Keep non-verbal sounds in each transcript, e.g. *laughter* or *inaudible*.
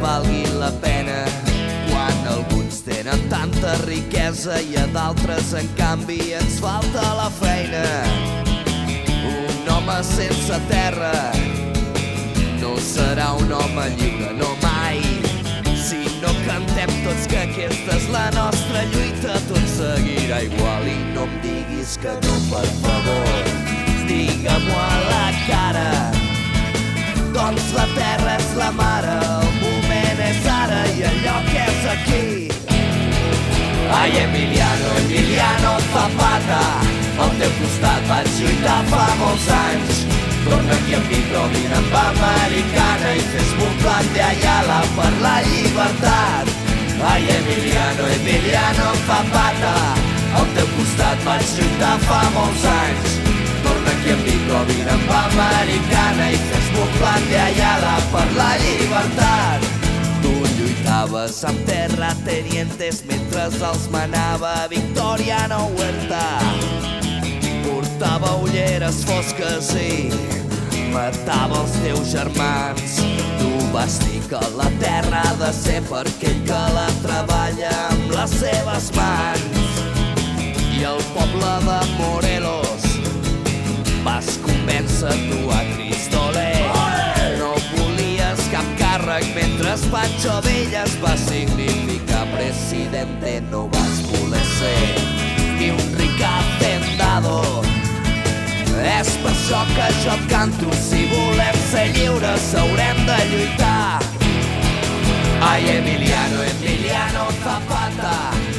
Valgui la pena quan alguns tenen tanta riquesa i a d'altres, en canvi, ens falta la feina. Un home sense terra no serà un home lliure, no mai. Si no cantem tots que aquesta és la nostra lluita, tot seguirà igual i no em diguis que no, per favor. Digue-m'ho a la cara. Doncs la terra és la mare, el el lloc és aquí. Ai, Emiliano, Emiliano Zapata, al teu costat vaig lluitar fa molts anys. Torna aquí amb mi, trobin amb americana i fes-me un plan de Ayala per la llibertat. Ai, Emiliano, Emiliano Zapata, al teu costat vaig lluitar fa molts anys. Torna aquí amb mi, trobin amb americana i fes-me un plan de Ayala per la llibertat. Lluitaves amb terratenientes mentre els manava Victoriano Huerta. Portava ulleres fosques i matava els teus germans. Tu vas dir que la terra ha de ser per aquell que la treballa amb les seves mans. I el poble de Morelos vas convèncer tu a Cristoler. Mentre Pancho Villa es va significar presidente. No vas voler ser ni un ric hacendado. És per això que jo et canto, si volem ser lliures haurem de lluitar. Ai, Emiliano, Emiliano Zapata,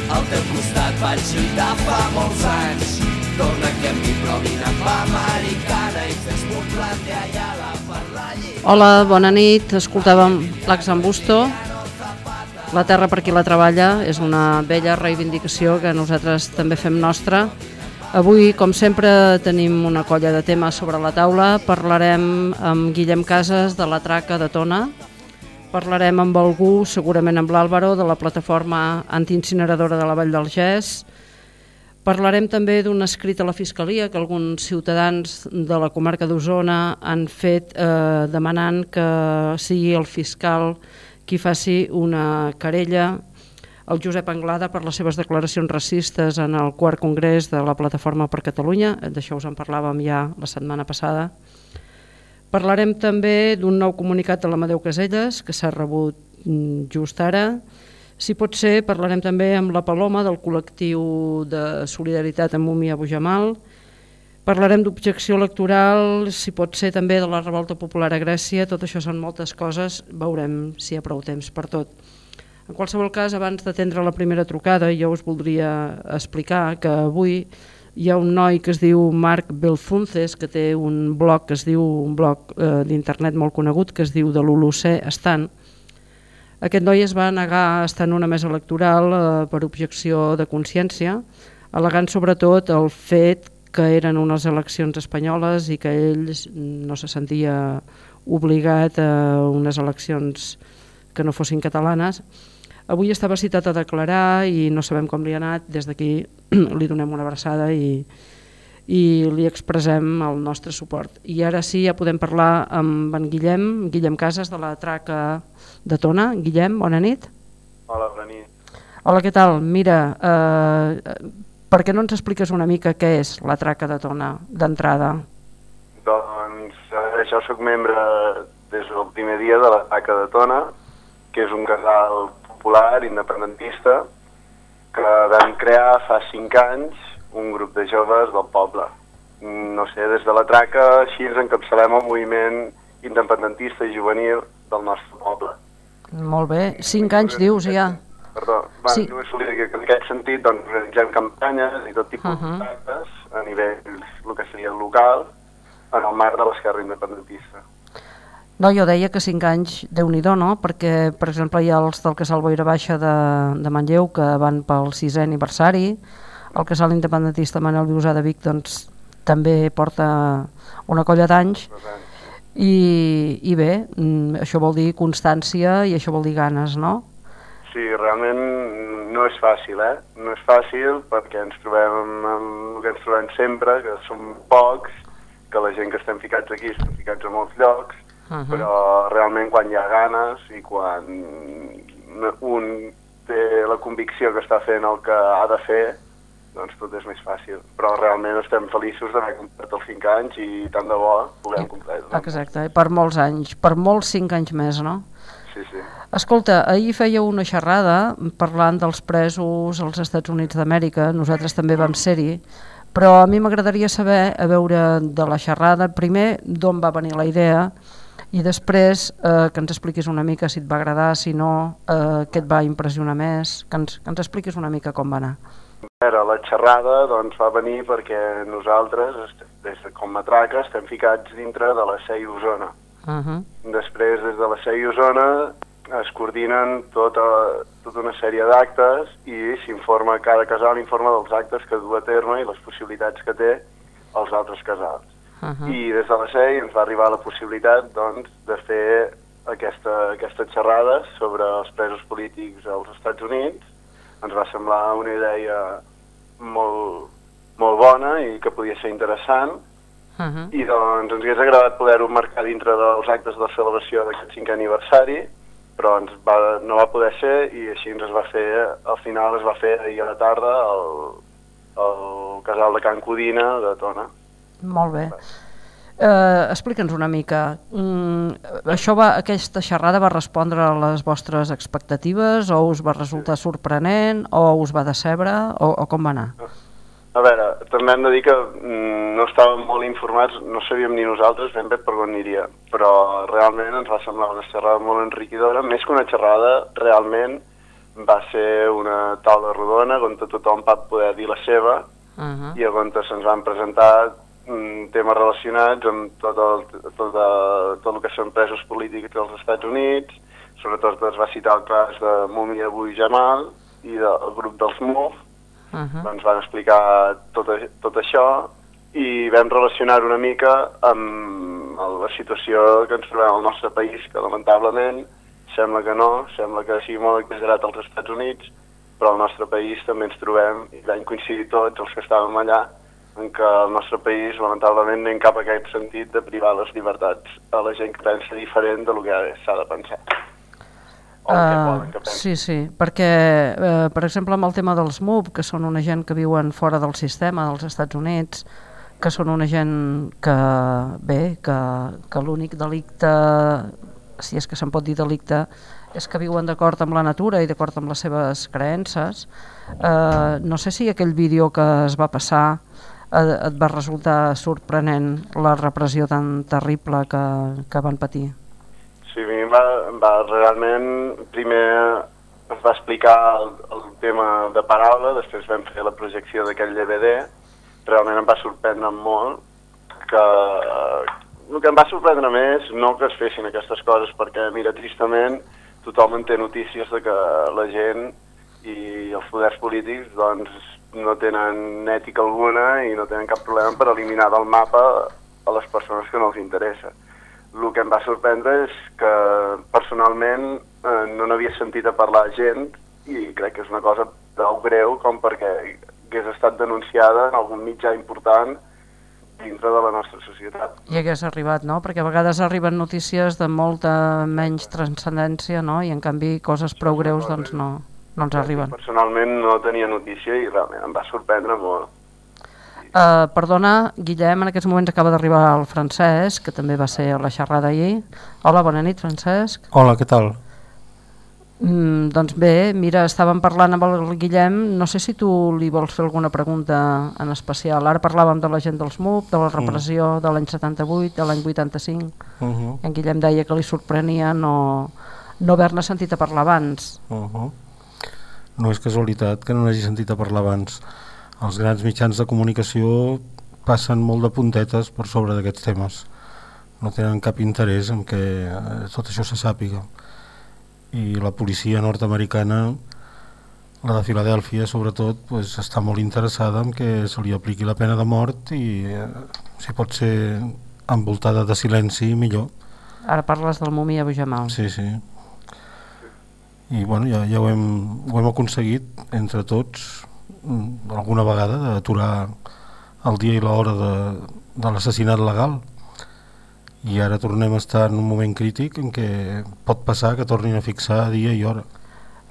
al teu costat vaig lluitar fa molts anys. Torna aquí amb mi, però vine amb americana i fes-me un Ayala per la. Hola, bona nit. Escoltàvem l'Axambusto. La terra per qui la treballa és una bella reivindicació que nosaltres també fem nostra. Avui, com sempre, tenim una colla de temes sobre la taula. Parlarem amb Guillem Casas de la traca de Tona. Parlarem amb algú, segurament amb l'Àlvaro, de la plataforma antiincineradora de la Vall del Gès. Parlarem també d'un escrit a la Fiscalia que alguns ciutadans de la comarca d'Osona han fet eh, demanant que sigui el fiscal qui faci una querella el Josep Anglada per les seves declaracions racistes en el quart congrés de la Plataforma per Catalunya, d'això us en parlàvem ja la setmana passada. Parlarem també d'un nou comunicat de l'Amadeu Caselles, que s'ha rebut mm, just ara. Si pot ser, parlarem també amb la Paloma del col·lectiu de solidaritat amb Mumi Abu Jamal. Parlarem d'objecció electoral, si pot ser també de la revolta popular a Grècia, tot això són moltes coses, veurem si hi ha prou temps per tot. En qualsevol cas, abans d'atendre la primera trucada, jo us voldria explicar que avui hi ha un noi que es diu Marc Belfunces, que té un blog que es diu un blog eh, d'internet molt conegut que es diu de l'Holocè Estant. Aquest noi es va negar a estar en una mesa electoral eh, per objecció de consciència, al·legant sobretot el fet que eren unes eleccions espanyoles i que ell no se sentia obligat a unes eleccions que no fossin catalanes. Avui estava citat a declarar i no sabem com li ha anat, des d'aquí *clears throat* li donem una abraçada i, i li expressem el nostre suport. I ara sí, ja podem parlar amb en Guillem, Guillem Casas, de la traca de Tona. Guillem, bona nit. Hola, bona nit. Hola, què tal? Mira, eh, per què no ens expliques una mica què és la traca de Tona d'entrada? Doncs eh, jo sóc membre des del primer dia de l'ataca de Tona, que és un casal popular, independentista, que vam crear fa cinc anys un grup de joves del poble. No sé, des de la traca així ens encapçalem el moviment independentista i juvenil del nostre poble. Molt bé. Cinc anys, dius, ja. Perdó, va, Sí. només volia dir que en aquest sentit doncs, organitzem campanyes i tot tipus Uh -huh. uh d'actes a nivell el que seria local en el marc de l'esquerra independentista. No, jo deia que cinc anys, déu nhi no? Perquè, per exemple, hi ha els del Casal Boira Baixa de, de Manlleu que van pel sisè aniversari, el Casal Independentista Manel Viusà de Vic doncs, també porta una colla d'anys, i, i bé, mm, això vol dir constància i això vol dir ganes, no? Sí, realment no és fàcil, eh? No és fàcil perquè ens trobem amb el que ens trobem sempre, que som pocs, que la gent que estem ficats aquí estem ficats a molts llocs, Uh -huh. però realment quan hi ha ganes i quan un té la convicció que està fent el que ha de fer, doncs tot és més fàcil. Però realment estem feliços d'haver complert els 5 anys i tant de bo puguem completar. Exacte, i per molts anys, per molts cinc anys més, no? Sí, sí. Escolta, ahir feia una xerrada parlant dels presos als Estats Units d'Amèrica, nosaltres també vam ser-hi, però a mi m'agradaria saber, a veure de la xerrada, primer d'on va venir la idea i després eh, que ens expliquis una mica si et va agradar, si no, eh, què et va impressionar més, que ens, que ens expliquis una mica com va anar. A veure, la xerrada doncs, va venir perquè nosaltres, des de Com Matraca, estem ficats dintre de la CEI Osona. Uh -huh. Després, des de la CEI Osona, es coordinen tota, tota una sèrie d'actes i s'informa, cada casal informa dels actes que du a terme i les possibilitats que té els altres casals. Uh -huh. I des de la CEI ens va arribar la possibilitat doncs, de fer aquesta, aquesta xerrada sobre els presos polítics als Estats Units. Ens va semblar una idea molt, molt bona i que podia ser interessant Uh -huh. i doncs ens hagués agradat poder-ho marcar dintre dels actes de celebració d'aquest cinquè aniversari, però ens va, no va poder ser i així ens es va fer, al final es va fer ahir a la tarda al, al casal de Can Codina de Tona. Molt bé. Eh, Explica'ns una mica. Mm, això va, aquesta xerrada va respondre a les vostres expectatives o us va resultar sorprenent o us va decebre o, o com va anar? A veure, també hem de dir que mm, no estàvem molt informats, no sabíem ni nosaltres ben bé per on aniria, però realment ens va semblar una xerrada molt enriquidora, més que una xerrada, realment va ser una taula rodona on tothom va poder dir la seva Uh -huh. i on se'ns van presentar temes relacionats amb tot el, tot, el, tot el que són presos polítics dels Estats Units, sobretot es va citar el cas de Mumi Abu Jamal i del grup dels MUF, Uh -huh. ens van explicar tot, tot això i vam relacionar una mica amb la situació que ens trobem al nostre país, que lamentablement sembla que no, sembla que sigui molt exagerat als Estats Units, però al nostre país també ens trobem, i vam coincidir tots els que estàvem allà, en què el nostre país lamentablement anem cap a aquest sentit de privar les llibertats a la gent que pensa diferent de lo que s'ha de pensar. O el que Uh, que pensi. sí, sí, perquè, uh, per exemple, amb el tema dels MUB, que són una gent que viuen fora del sistema dels Estats Units, que són una gent que, bé, que, que l'únic delicte, si és que se'n pot dir delicte, és que viuen d'acord amb la natura i d'acord amb les seves creences. Uh, no sé si aquell vídeo que es va passar eh, et va resultar sorprenent la repressió tan terrible que, que van patir. Sí, a mi va, va realment... Primer es va explicar el, el tema de paraula, després vam fer la projecció d'aquell DVD. Realment em va sorprendre molt que... El que em va sorprendre més, no que es fessin aquestes coses, perquè, mira, tristament, tothom en té notícies de que la gent i els poders polítics doncs, no tenen ètica alguna i no tenen cap problema per eliminar del mapa a les persones que no els interessa. El que em va sorprendre és que personalment eh, no n'havia sentit a parlar gent i crec que és una cosa prou greu com perquè hagués estat denunciada en algun mitjà important dintre de la nostra societat. I hagués arribat, no? Perquè a vegades arriben notícies de molta menys transcendència, no? I en canvi coses prou greus doncs no, no ens arriben. Personalment no tenia notícia i realment em va sorprendre molt. Uh, perdona, Guillem, en aquests moments acaba d'arribar el Francesc, que també va ser a la xerrada ahir. Hola, bona nit, Francesc. Hola, què tal? Mm, doncs bé, mira, estàvem parlant amb el Guillem, no sé si tu li vols fer alguna pregunta en especial. Ara parlàvem de la gent dels MUP, de la repressió de l'any 78, de l'any 85. Uh -huh. En Guillem deia que li sorprenia no, no haver-ne sentit a parlar abans. Uh -huh. No és casualitat que no n'hagi sentit a parlar abans. Els grans mitjans de comunicació passen molt de puntetes per sobre d'aquests temes. No tenen cap interès en que eh, tot això se sàpiga. I la policia nord-americana, la de Filadèlfia sobretot, pues, està molt interessada en que se li apliqui la pena de mort i eh, si pot ser envoltada de silenci millor. Ara parles del Mumia Abu Jamal. Sí, sí. I bueno, ja, ja ho, hem, ho hem aconseguit entre tots mm, alguna vegada d'aturar el dia i l'hora de, de l'assassinat legal i ara tornem a estar en un moment crític en què pot passar que tornin a fixar dia i hora.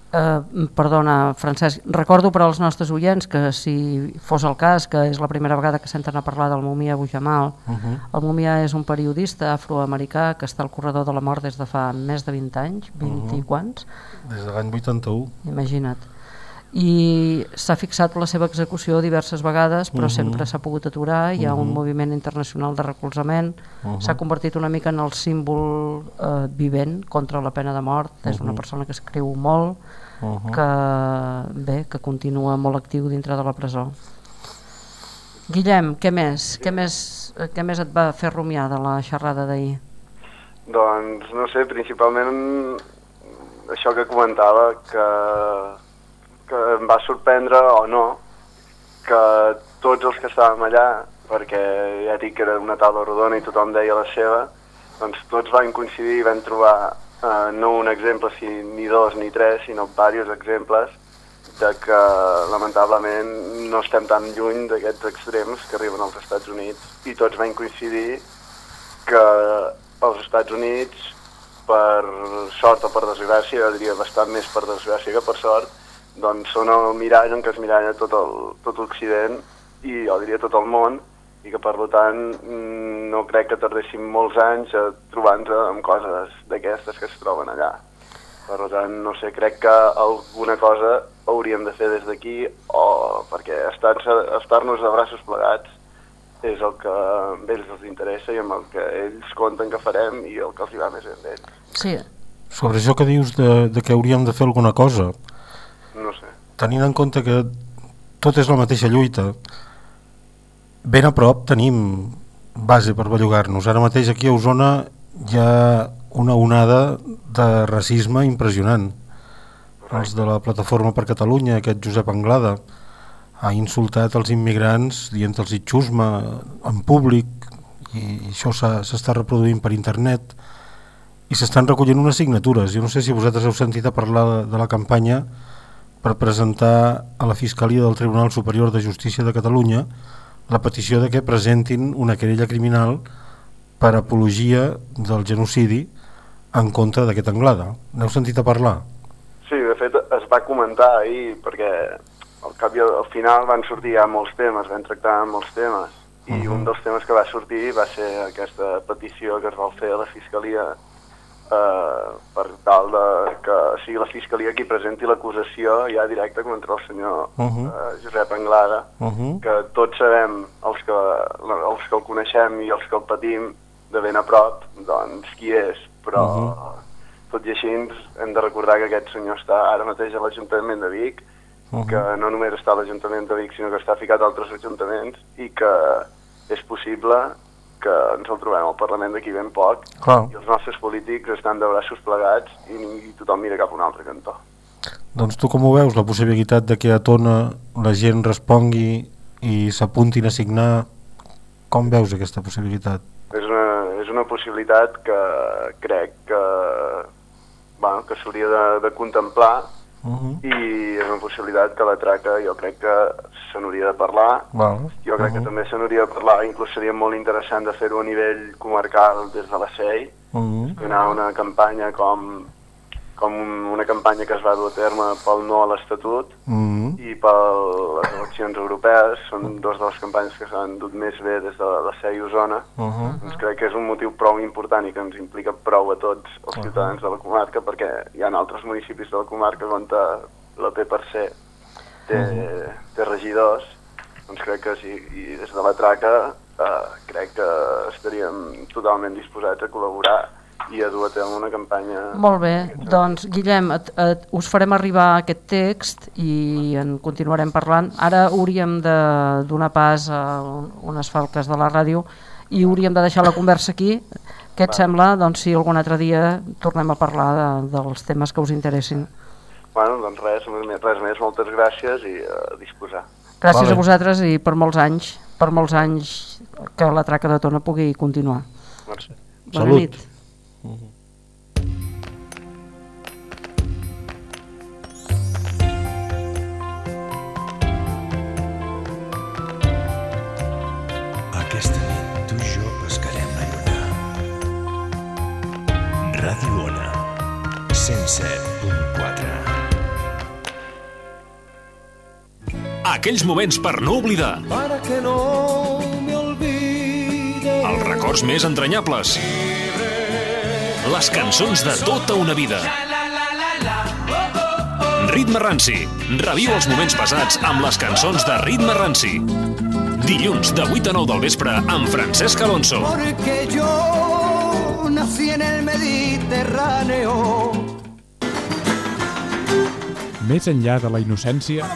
Uh, perdona, Francesc, recordo per als nostres oients que si fos el cas, que és la primera vegada que senten a parlar del Mumia Abu Jamal, Uh -huh. el Mumia és un periodista afroamericà que està al corredor de la mort des de fa més de 20 anys, 20 i quants, Des de l'any 81. imagina't. I s'ha fixat la seva execució diverses vegades, però sempre s'ha pogut aturar, hi ha un moviment internacional de recolzament, s'ha convertit una mica en el símbol eh, vivent contra la pena de mort, és una persona que escriu molt, que, bé, que continua molt actiu dintre de la presó. Guillem, què més? Què més, què més et va fer rumiar de la xerrada d'ahir? Doncs, no sé, principalment això que comentava, que, que em va sorprendre o no, que tots els que estàvem allà, perquè ja dic que era una taula rodona i tothom deia la seva, doncs tots van coincidir i van trobar eh, no un exemple si, ni dos ni tres, sinó diversos exemples de que lamentablement no estem tan lluny d'aquests extrems que arriben als Estats Units. I tots van coincidir que als Estats Units, per sort o per desgràcia, diria bastant més per desgràcia que per sort, doncs són el mirall en què es miralla tot el- tot l'Occident i jo diria tot el món i que per tant mm, no crec que tardéssim molts anys a trobar-nos amb coses d'aquestes que es troben allà. Per tant, no sé, crec que alguna cosa hauríem de fer des d'aquí o perquè estar- estar-nos de braços plegats és el que a ells els interessa i amb el que ells compten que farem i el que els hi va més bé amb ells. Sí, Sobre això que dius de, de que hauríem de fer alguna cosa, No sé. tenint en compte que tot és la mateixa lluita, ben a prop tenim base per bellugar-nos. Ara mateix aquí a Osona hi ha una onada de racisme impressionant. Els de la Plataforma per Catalunya, aquest Josep Anglada, ha insultat els immigrants dient-los xusma en públic i això s'està reproduint per internet i s'estan recollint unes signatures. Jo no sé si vosaltres heu sentit a parlar de, de la campanya per presentar a la Fiscalia del Tribunal Superior de Justícia de Catalunya la petició de que presentin una querella criminal per apologia del genocidi en contra d'aquest Anglada. N'heu sentit a parlar? Sí, de fet es va comentar ahir perquè al cap i al final van sortir ja molts temes, van tractar molts temes i un dels temes que va sortir va ser aquesta petició que es va fer a la Fiscalia eh, per tal de que sigui la Fiscalia qui presenti l'acusació ja directa contra el senyor uh Mhm. eh, Josep Anglada Uh -huh. que tots sabem, els que, els que el coneixem i els que el patim de ben a prop, doncs qui és, però tot i així hem de recordar que aquest senyor està ara mateix a l'Ajuntament de Vic, que no només està a l'Ajuntament de Vic, sinó que està ficat a altres ajuntaments i que és possible que ens el trobem al Parlament d'aquí ben poc Clar. i els nostres polítics estan de braços plegats i, i tothom mira cap a un altre cantó. Doncs tu com ho veus, la possibilitat de que a Tona la gent respongui i s'apuntin a signar? Com veus aquesta possibilitat? és una, és una possibilitat que crec que, bueno, que s'hauria de, de contemplar Uh -huh. i és una possibilitat que la traca jo crec que se n'hauria de parlar Val. jo crec que també se n'hauria de parlar inclús seria molt interessant de fer-ho a nivell comarcal des de la CEI Uh -huh. donar una campanya com, com una campanya que es va dur a terme pel no a l'Estatut Uh -huh. i per les eleccions europees són dos de les campanyes que s'han dut més bé des de la SEI Osona. Uh -huh. Doncs crec que és un motiu prou important i que ens implica prou a tots els ciutadans de la comarca perquè hi ha altres municipis de la comarca on la PPC té, té regidors doncs crec que sí, i des de la traca eh, crec que estaríem totalment disposats a col·laborar i a dur a terme una campanya... Molt bé, doncs Guillem, et, et, us farem arribar aquest text i en continuarem parlant. Ara hauríem de donar pas a un- unes falques de la ràdio i hauríem de deixar la conversa aquí. Què et sembla doncs, si algun altre dia tornem a parlar de, dels temes que us interessin? Bueno, doncs res, res més, moltes gràcies i a disposar. Gràcies Vale. a vosaltres i per molts anys, per molts anys que la traca de Tona pugui continuar. Merci. Bona Salut. nit. Aquesta nit tu i jo pescarem la lluna. Ràdio Ona, 107.4. Aquells moments per no oblidar. Para que no me olvide. Els records més entranyables. Les cançons de tota una vida. Ritme Ranci. Reviu els moments passats amb les cançons de Ritme Ranci. Dilluns de 8 a 9 del vespre amb Francesc Alonso. Porque yo nací en el Mediterráneo. Més enllà de la innocència,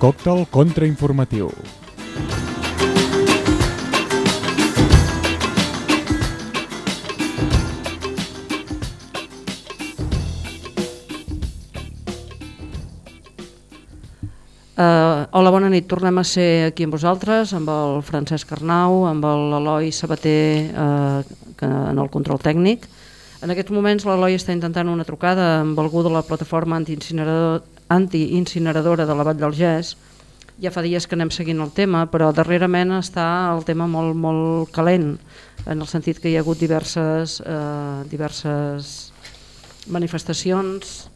còctel contrainformatiu. Uh, hola, bona nit. Tornem a ser aquí amb vosaltres, amb el Francesc Arnau, amb l'Eloi Sabater uh, que, en el control tècnic. En aquests moments l'Eloi està intentant una trucada amb algú de la plataforma antiincinerador- antiincineradora de la Vall del Gès. Ja fa dies que anem seguint el tema, però darrerament està el tema molt, molt calent, en el sentit que hi ha hagut diverses, eh, diverses manifestacions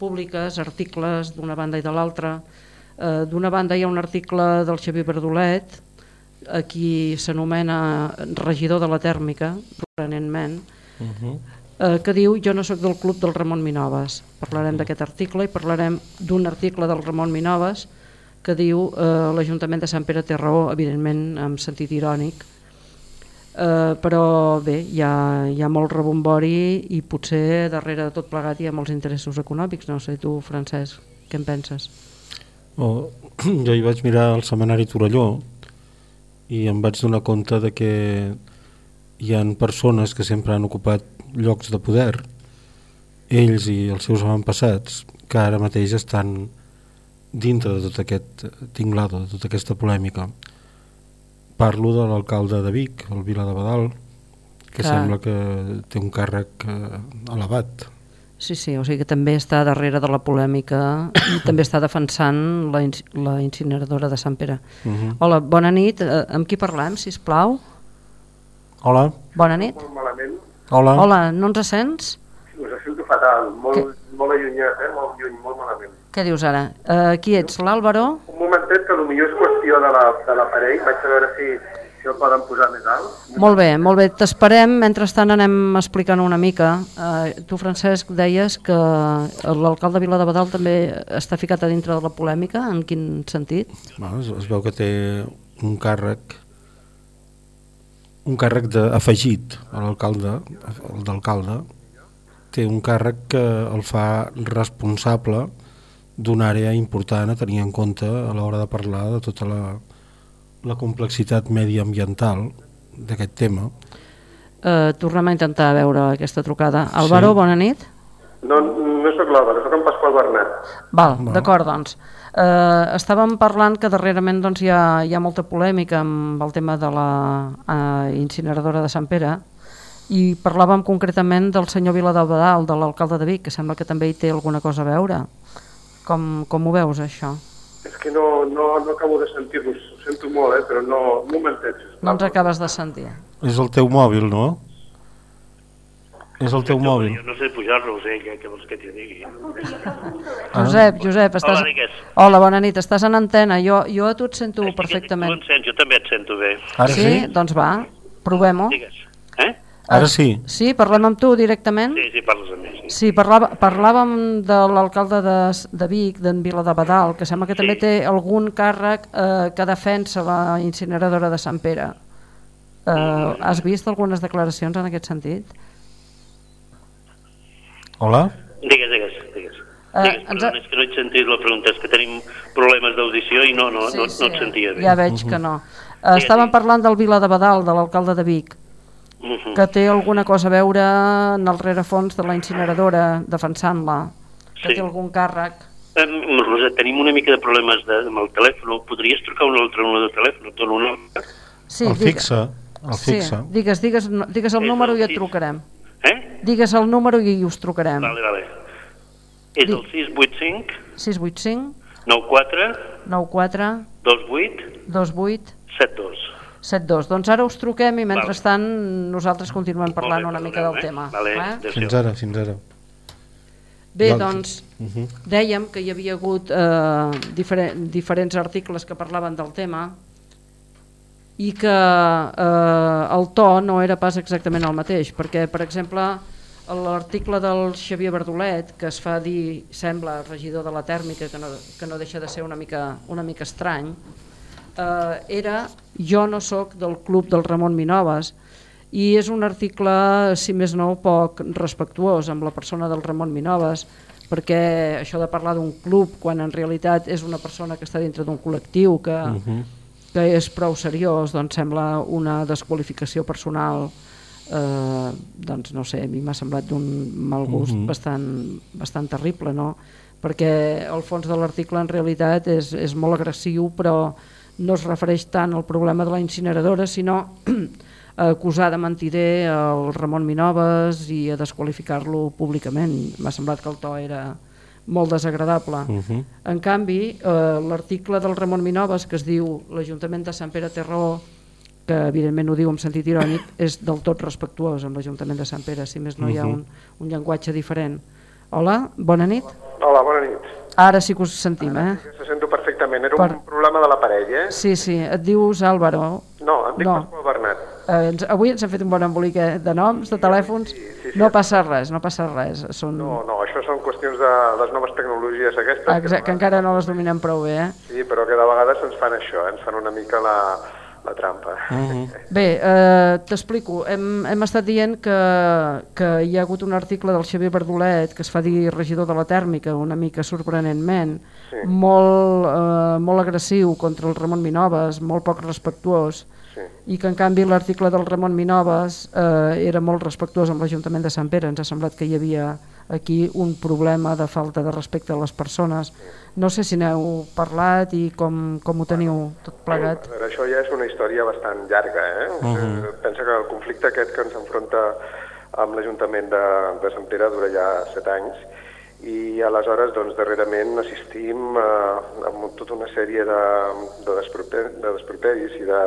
públiques, articles d'una banda i de l'altra. Eh, D'una banda hi ha un article del Xavier Verdolet, a qui s'anomena regidor de la tèrmica, sorprenentment, eh, que diu jo no sóc del club del Ramon Minoves. Parlarem d'aquest article i parlarem d'un article del Ramon Minoves que diu eh, l'Ajuntament de Sant Pere té raó, evidentment en sentit irònic, Eh, però bé, hi ha, hi ha molt rebombori i potser darrere de tot plegat hi ha molts interessos econòmics. No sé tu, Francesc, què en penses? Oh, *clears throat* jo hi vaig mirar el setmanari Torelló i em vaig donar compte de que hi han persones que sempre han ocupat llocs de poder, ells i els seus avantpassats, que ara mateix estan dintre de tot aquest tinglado, de tota aquesta polèmica. Parlo de l'alcalde de Vic, el Vila de Badal, que Clar. sembla que té un càrrec eh, elevat. Sí, sí, o sigui que també està darrere de la polèmica i *coughs* també està defensant la, inc- la incineradora de Sant Pere. Uh -huh. Hola, bona nit. Eh, amb qui parlem, si plau? Hola, Bona nit. malament, hola. Hola, no ens sents? us sento fatal, molt, Què? molt allunyat, eh? molt lluny, molt malament. Què dius ara? Eh, qui ets, l'Àlvaro? Un momentet que potser és qüestió de la- de l'aparell, vaig a veure si, si el poden posar més alt. Molt bé, molt bé. T'esperem. Mentrestant anem explicant una mica. Eh, tu, Francesc, deies que l'alcalde de Vila de Badal també està ficat a dintre de la polèmica. En quin sentit? Bueno, es, es veu que té un càrrec un càrrec de, afegit a l'alcalde el d'alcalde té un càrrec que el fa responsable d'una àrea important a tenir en compte a l'hora de parlar de tota la, la complexitat mediambiental d'aquest tema Eh, tornem a intentar veure aquesta trucada. Álvaro, Sí. bona nit. No, no sóc l'Àlvaro, sóc en Pasqual Bernat. Val, Val. d'acord, doncs. Eh, estàvem parlant que darrerament doncs, hi, ha, hi ha molta polèmica amb el tema de la eh, incineradora de Sant Pere i parlàvem concretament del senyor Viladabadal, de l'alcalde de Vic, que sembla que també hi té alguna cosa a veure. Com, com ho veus, això? És que no, no, no acabo de sentir-vos, sento molt, eh? però no, momentet. sisplau. No ens acabes de sentir. és el teu mòbil, no? És el teu mòbil. Jo no sé pujar-lo, sigui, què, què vols que t'hi digui? Josep, Josep, estàs... Hola, digues. Hola, bona nit, estàs en antena. Jo, jo a tu et sento Tu perfectament. em sents, jo també et sento bé. Ara sí? Doncs va, provem-ho. Digues. Eh? Ara sí. Sí, parlem amb tu directament? Sí, sí, parles amb mi. Sí. Sí, parlava, parlàvem de l'alcalde de, de Vic, d'en Vila de Badal, que sembla que també té algun càrrec eh, que defensa la incineradora de Sant Pere. Eh, has vist algunes declaracions en aquest sentit? Hola? Digues, digues, digues. Eh, digues, ens perdona, és que no he sentit la pregunta, és que tenim problemes d'audició i no, no, no, no et sentia bé. Ja veig que no. Eh, estàvem parlant del Vila de Badal, de l'alcalde de Vic, Mhm. que té alguna cosa a veure en el rerefons de la incineradora, defensant-la, que Sí. té algun càrrec. Eh, Rosa, tenim una mica de problemes de, amb el telèfon. Podries trucar un altre número de telèfon? Et dono un altre. Sí, el digue- fixa. El Sí, fixa. digues, digues, digues el És número el i et trucarem. Eh? Digues el número i us trucarem. Vale, vale. És el 685 685 94 94 28 28 72. 72. Doncs ara us truquem i mentrestant nosaltres continuem parlant una mica del eh? tema. Vale, eh? Fins ara, fins ara. Bé, el- doncs, Mhm. dèiem que hi havia hagut eh, diferent, diferents articles que parlaven del tema i que eh, el to no era pas exactament el mateix, perquè, per exemple, l'article del Xavier Verdolet, que es fa dir, sembla, regidor de la tèrmica, que no, que no deixa de ser una mica, una mica estrany, eh, era Jo no sóc del club del Ramon Minoves, i és un article, si més no, poc respectuós amb la persona del Ramon Minoves, perquè això de parlar d'un club quan en realitat és una persona que està dintre d'un col·lectiu que, uh -huh. que és prou seriós, doncs sembla una desqualificació personal eh, doncs no sé, a mi m'ha semblat d'un mal gust uh -huh. bastant, bastant terrible, no? perquè el fons de l'article en realitat és, és molt agressiu, però no es refereix tant al problema de la incineradora, sinó *clears throat* a acusar de mentider el Ramon Minoves i a desqualificar-lo públicament. M'ha semblat que el to era molt desagradable. Uh -huh. En canvi, eh, l'article del Ramon Minoves que es diu l'Ajuntament de Sant Pere té raó, que evidentment ho diu en sentit irònic, *coughs* és del tot respectuós amb l'Ajuntament de Sant Pere, si més no hi ha un, un llenguatge diferent. Hola, bona nit. Hola, bona nit. Ara sí que us sentim, eh? Se sento perfectament. Era Per- un problema de l'aparell, eh? Sí, sí, et dius Álvaro. No, em dic No. Pasqual Bernat. Eh, ens, avui ens hem fet un bon embolic eh, de noms, de telèfons. No passa res, no passa res. Són... No, no, això són qüestions de les noves tecnologies aquestes. Exacte, que encara no les dominem prou bé, eh? Sí, però que de vegades ens fan això, eh? ens fan una mica la, la trampa. *laughs* Bé, eh, t'explico. Hem, hem estat dient que, que hi ha hagut un article del Xavier Verdolet que es fa dir regidor de la tèrmica, una mica sorprenentment, Sí. molt, eh, molt agressiu contra el Ramon Minoves, molt poc respectuós, Sí. i que en canvi l'article del Ramon Minoves eh, era molt respectuós amb l'Ajuntament de Sant Pere. Ens ha semblat que hi havia aquí un problema de falta de respecte a les persones. No sé si n'heu parlat i com, com ho teniu tot plegat. Veure, això ja és una història bastant llarga, eh? Mhm. Eh, Pensa que el conflicte aquest que ens enfronta amb l'Ajuntament de, de Sant Pere dura ja set anys i aleshores, doncs, darrerament assistim a, a tota una sèrie de, de, desproper, de desproperis i de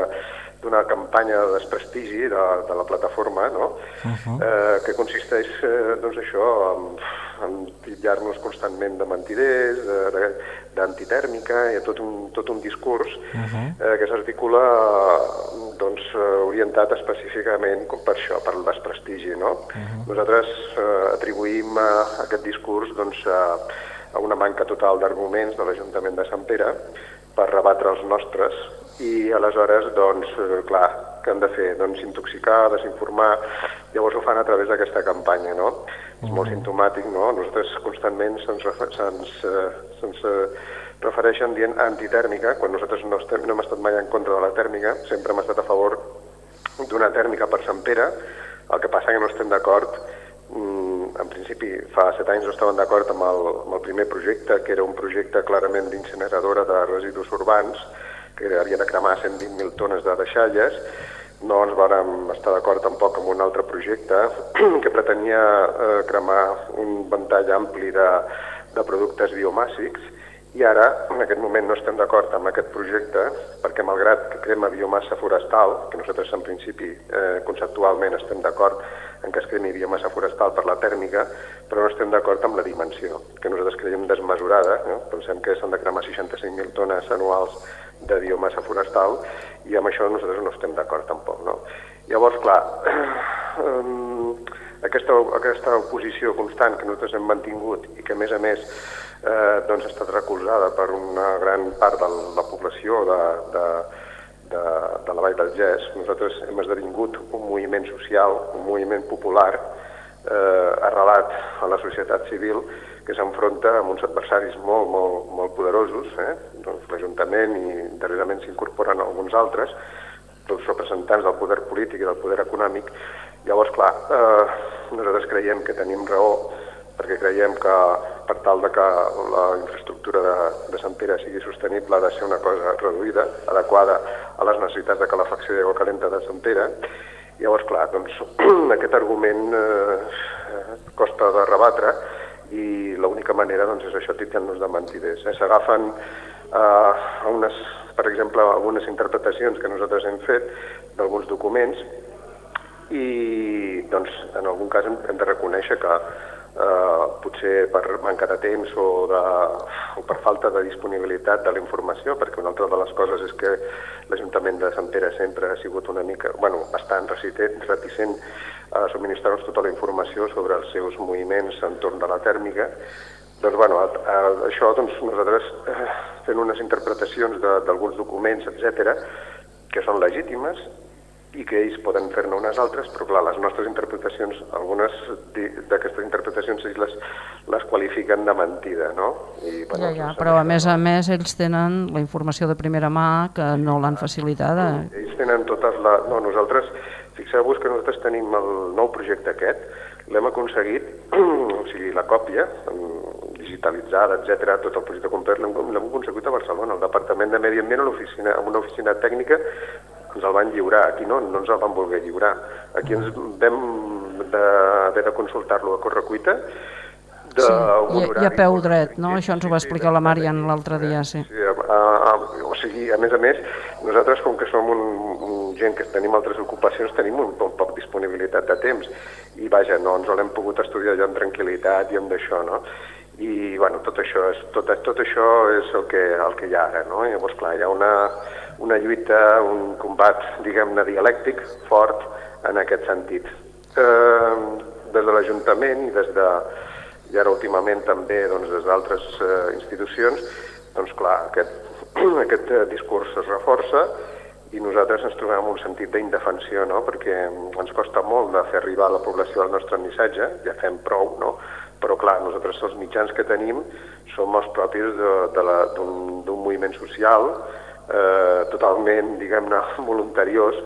d'una campanya de desprestigi de, de la plataforma, no? eh, que consisteix, eh, doncs això, en, en titllar-nos constantment de mentiders, de- de- d'antitèrmica, i tot un, tot un discurs eh, que s'articula doncs, eh, orientat específicament com per això, per el desprestigi. No? Nosaltres eh, atribuïm eh, aquest discurs doncs, a, a una manca total d'arguments de l'Ajuntament de Sant Pere per rebatre els nostres i aleshores, doncs, eh, clar, què han de fer? Doncs intoxicar, desinformar, llavors ho fan a través d'aquesta campanya, no? És molt simptomàtic, no? Nosaltres constantment se'ns se'ns eh, se'ns, eh, refereixen dient antitèrmica, quan nosaltres no, estem, no hem estat mai en contra de la tèrmica, sempre hem estat a favor d'una tèrmica per Sant Pere, el que passa que no estem d'acord mm, en principi fa set anys no estaven d'acord amb, el, amb el primer projecte, que era un projecte clarament d'incineradora de residus urbans, que havia de cremar 120.000 tones de deixalles, no ens vàrem estar d'acord tampoc amb un altre projecte *clears throat* que pretenia eh, cremar un ventall ampli de, de productes biomàssics I ara, en aquest moment, no estem d'acord amb aquest projecte, perquè malgrat que crema biomassa forestal, que nosaltres en principi eh, conceptualment estem d'acord en que es cremi biomassa forestal per la tèrmica, però no estem d'acord amb la dimensió, que nosaltres creiem desmesurada. No? Pensem que s'han de cremar 65.000 tones anuals de biomassa forestal i amb això nosaltres no estem d'acord tampoc. No? Llavors, clar, *clears throat* eh, aquesta, aquesta oposició constant que nosaltres hem mantingut i que, a més a més, eh, doncs ha estat recolzada per una gran part de la població de, de, de, de la Vall del Gès. Nosaltres hem esdevingut un moviment social, un moviment popular, eh, arrelat a la societat civil, que s'enfronta amb uns adversaris molt, molt, molt poderosos, eh? doncs l'Ajuntament i darrerament s'incorporen alguns altres, tots representants del poder polític i del poder econòmic. Llavors, clar, eh, nosaltres creiem que tenim raó perquè creiem que per tal de que la infraestructura de, de Sant Pere sigui sostenible ha de ser una cosa reduïda, adequada a les necessitats de calefacció i aigua calenta de Sant Pere. Llavors, clar, doncs, *clears throat* aquest argument eh, costa de rebatre i l'única manera doncs, és això titant-nos de mentiders. Eh? S'agafen eh, unes, per exemple, algunes interpretacions que nosaltres hem fet d'alguns documents i doncs, en algun cas hem, hem de reconèixer que eh, potser per manca de temps o, de, o per falta de disponibilitat de la informació, perquè una altra de les coses és que l'Ajuntament de Sant Pere sempre ha sigut una mica, bueno, bastant reticent, reticent a subministrar-nos tota la informació sobre els seus moviments entorn de la tèrmica, doncs, bueno, a, a, això doncs, nosaltres eh, fent unes interpretacions d'alguns documents, etc que són legítimes i que ells poden fer-ne unes altres, però clar, les nostres interpretacions, algunes d'aquestes interpretacions ells les, les qualifiquen de mentida, no? I, bueno, ja, ja, però a més a més ells tenen la informació de primera mà que no l'han facilitada. Ells tenen totes la... No, nosaltres, fixeu-vos que nosaltres tenim el nou projecte aquest, l'hem aconseguit, *clears throat* o sigui, la còpia, digitalitzada, etc tot el projecte complet l'hem aconseguit a Barcelona, al Departament de Medi Ambient, a l'oficina, una oficina tècnica ens el van lliurar, aquí no, no ens el van voler lliurar. Aquí ens vam haver de, de consultar-lo a correcuita, de sí, i, i a peu dret, no? Això ens ho va explicar la Marian l'altre dia, sí. sí a, a, a, o sigui, a més a més, nosaltres com que som un, un gent que tenim altres ocupacions, tenim un, un poc disponibilitat de temps i vaja, no ens l'hem pogut estudiar ja amb tranquil·litat i amb d'això, no? I, bueno, tot això és, tot, tot això és el que, el que hi ha ara, no? Llavors, clar, hi ha una, una lluita, un combat, diguem-ne, dialèctic fort en aquest sentit. Eh, des de l'Ajuntament i des de, i ara últimament també doncs, des d'altres eh, institucions, doncs clar, aquest, *clears throat* aquest discurs es reforça i nosaltres ens trobem en un sentit d'indefensió, no? perquè ens costa molt de fer arribar a la població el nostre missatge, ja fem prou, no? Però clar, nosaltres els mitjans que tenim som els propis d'un moviment social eh, totalment, diguem-ne, *laughs* voluntariós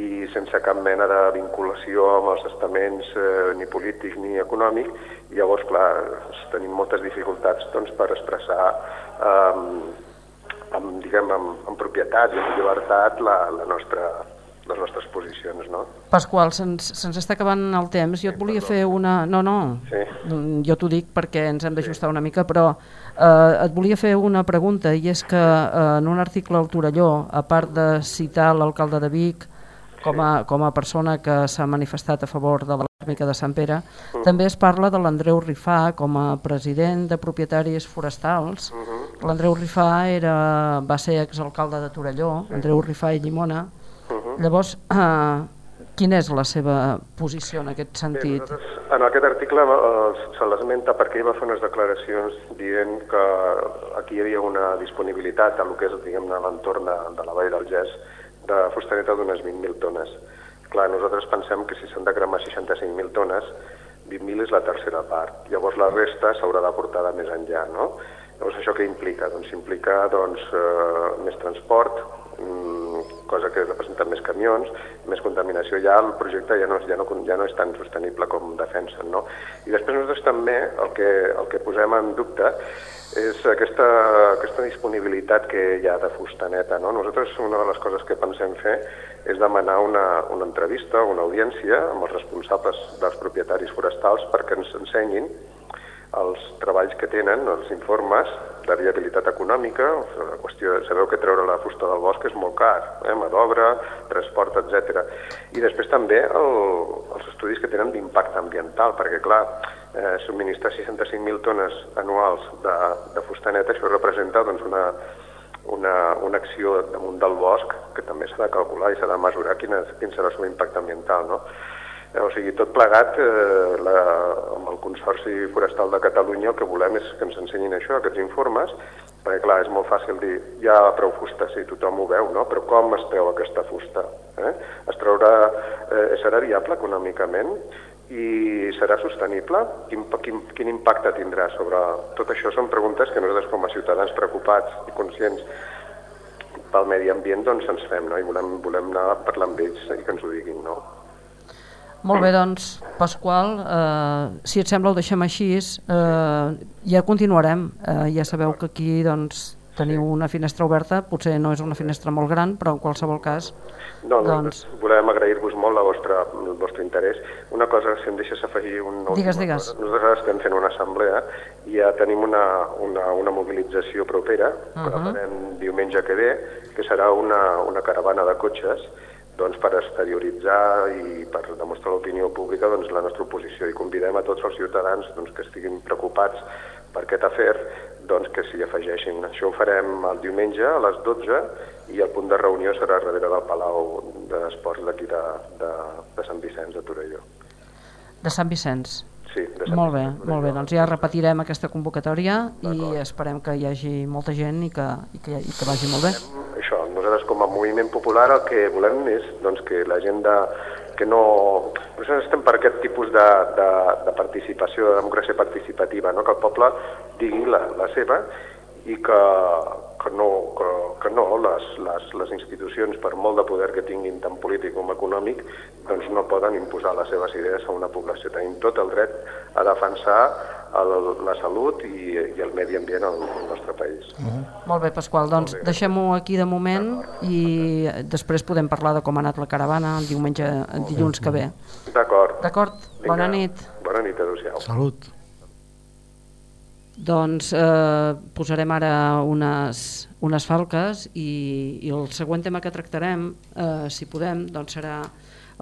i sense cap mena de vinculació amb els estaments eh, ni polític ni econòmic i llavors, clar, tenim moltes dificultats doncs, per expressar eh, amb, diguem, amb, amb propietat i amb llibertat la, la nostra, les nostres posicions, no? Pasqual, se'ns se està acabant el temps. Jo et volia fer una... No, no, sí. jo t'ho dic perquè ens hem d'ajustar sí. una mica, però eh, et volia fer una pregunta i és que eh, en un article al Torelló, a part de citar l'alcalde de Vic com a, com a persona que s'ha manifestat a favor de la tèrmica de Sant Pere, uh -huh. també es parla de l'Andreu Rifà com a president de propietaris forestals. Uh -huh. L'Andreu Rifà era, va ser exalcalde de Torelló, sí. Andreu Rifà i Llimona, Uh -huh. Llavors, eh, quina és la seva posició en aquest sentit? Bé, en aquest article eh, se l'esmenta perquè ell va fer unes declaracions dient que aquí hi havia una disponibilitat a lo que és l'entorn de, de la vall del Gès de fustaneta d'unes 20.000 tones. Clar, nosaltres pensem que si s'han de cremar 65.000 tones, 20.000 és la tercera part. Llavors la resta s'haurà de portar de més enllà, no? Llavors això què implica? Doncs implica doncs, eh, més transport, cosa que representa més camions, més contaminació. Ja el projecte ja no, ja no, ja no és tan sostenible com defensen. No? I després nosaltres també el que, el que posem en dubte és aquesta, aquesta disponibilitat que hi ha de fustaneta. No? Nosaltres una de les coses que pensem fer és demanar una, una entrevista, una audiència amb els responsables dels propietaris forestals perquè ens ensenyin els treballs que tenen, els informes de viabilitat econòmica, la qüestió de sabeu que treure la fusta del bosc és molt car, eh? mà d'obra, transport, etc. I després també el, els estudis que tenen d'impacte ambiental, perquè clar, eh, subministrar 65.000 tones anuals de, de fusta neta, això representa doncs, una, una, una acció damunt del bosc que també s'ha de calcular i s'ha de mesurar quin, és, quin serà el seu impacte ambiental. No? O sigui, tot plegat, eh, la, amb el Consorci Forestal de Catalunya el que volem és que ens ensenyin això, aquests informes, perquè clar, és molt fàcil dir, hi ha prou fusta, sí, tothom ho veu, no? però com es treu aquesta fusta? Eh? Es traurà, eh, serà viable econòmicament i serà sostenible? Quin, quin, quin impacte tindrà sobre... Tot això són preguntes que nosaltres com a ciutadans preocupats i conscients pel medi ambient doncs ens fem no? i volem, volem anar a parlar amb ells i que ens ho diguin. No? Molt bé, doncs, Pasqual, eh, si et sembla ho deixem així, eh, ja continuarem. Eh, ja sabeu que aquí doncs, teniu una finestra oberta, potser no és una finestra molt gran, però en qualsevol cas... No, no doncs... volem agrair-vos molt la vostra, el vostre interès. Una cosa, si em deixes afegir un... Digues, digues. Cosa. Nosaltres estem fent una assemblea i ja tenim una, una, una mobilització propera, uh -huh. que la farem diumenge que ve, que serà una, una caravana de cotxes doncs, per exterioritzar i per demostrar l'opinió pública doncs, la nostra oposició i convidem a tots els ciutadans doncs, que estiguin preocupats per aquest afer doncs, que s'hi afegeixin. Això ho farem el diumenge a les 12 i el punt de reunió serà darrere del Palau d'Esports d'aquí de, de, de Sant Vicenç de Torelló. De Sant Vicenç? Sí, molt bé, molt bé, doncs ja repetirem aquesta convocatòria i esperem que hi hagi molta gent i que, i que, i que vagi molt bé. Això, nosaltres com a moviment popular el que volem és doncs, que la gent de, que no... Nosaltres estem per aquest tipus de, de, de participació, de democràcia participativa, no? que el poble digui la, la seva i que, que no, que, que no les, les, les institucions, per molt de poder que tinguin tant polític com econòmic, doncs no poden imposar les seves idees a una població. Tenim tot el dret a defensar el, la salut i, i el medi ambient al, al nostre país. Uh -huh. Molt bé, Pasqual, doncs deixem-ho aquí de moment i després podem parlar de com ha anat la caravana el diumenge, el dilluns que ve. D'acord. D'acord, bona nit. Bona nit, adéu-siau. Salut. Doncs eh, posarem ara unes, unes falques i, i el següent tema que tractarem, eh, si podem, doncs serà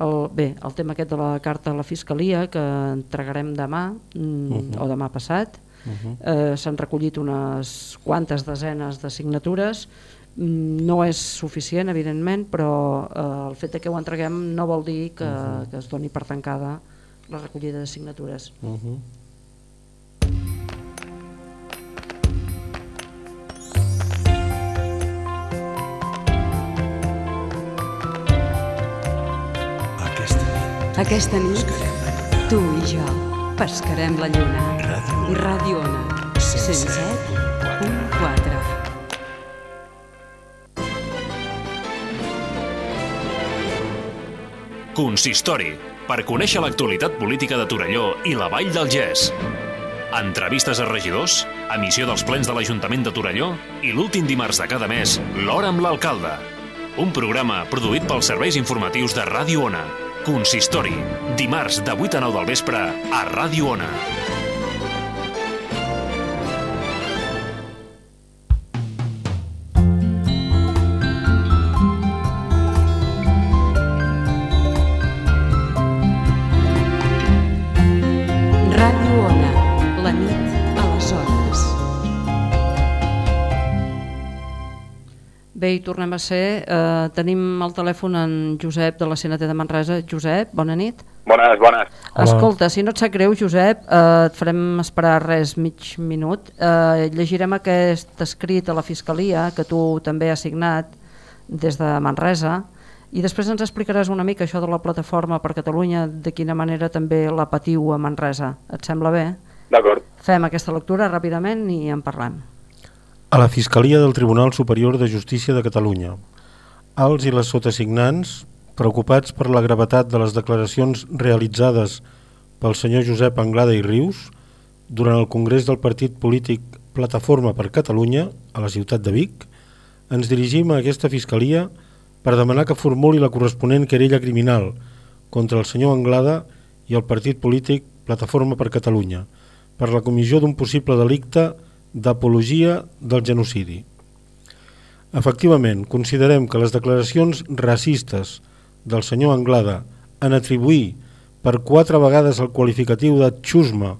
el, bé, el tema aquest de la carta a la Fiscalia que entregarem demà mm, uh -huh. o demà passat. Uh -huh. eh, S'han recollit unes quantes desenes de signatures, mm, no és suficient, evidentment, però eh, el fet que ho entreguem no vol dir que, uh -huh. que es doni per tancada la recollida de signatures. Uh -huh. Aquesta nit, tu i jo pescarem la lluna. I Ràdio Ona, 107.4. Consistori, per conèixer l'actualitat política de Torelló i la Vall del Gès. Entrevistes a regidors, emissió dels plens de l'Ajuntament de Torelló i l'últim dimarts de cada mes, l'Hora amb l'Alcalde. Un programa produït pels serveis informatius de Ràdio Ona. Consistori, dimarts de 8 a 9 del vespre a Ràdio Ona. Bé, i tornem a ser. Eh, tenim al telèfon en Josep de la CNT de Manresa. Josep, bona nit. Bones, bones. Escolta, si no et sap greu, Josep, eh, et farem esperar res mig minut. Eh, llegirem aquest escrit a la Fiscalia, que tu també has signat des de Manresa, i després ens explicaràs una mica això de la plataforma per Catalunya, de quina manera també la patiu a Manresa. Et sembla bé? D'acord. Fem aquesta lectura ràpidament i en parlem. A la Fiscalia del Tribunal Superior de Justícia de Catalunya. Els i les sotassignants, preocupats per la gravetat de les declaracions realitzades pel senyor Josep Anglada i Rius durant el Congrés del Partit Polític Plataforma per Catalunya a la ciutat de Vic, ens dirigim a aquesta Fiscalia per demanar que formuli la corresponent querella criminal contra el senyor Anglada i el partit polític Plataforma per Catalunya per la comissió d'un possible delicte d'apologia del genocidi. Efectivament, considerem que les declaracions racistes del senyor Anglada en atribuir per quatre vegades el qualificatiu de xusma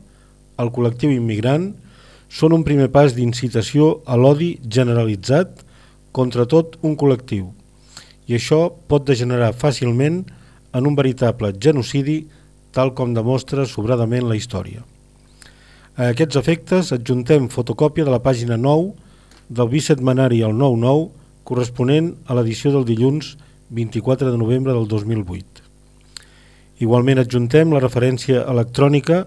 al col·lectiu immigrant són un primer pas d'incitació a l'odi generalitzat contra tot un col·lectiu i això pot degenerar fàcilment en un veritable genocidi tal com demostra sobradament la història. A aquests efectes adjuntem fotocòpia de la pàgina 9 del bisetmanari al 9-9 corresponent a l'edició del dilluns 24 de novembre del 2008. Igualment adjuntem la referència electrònica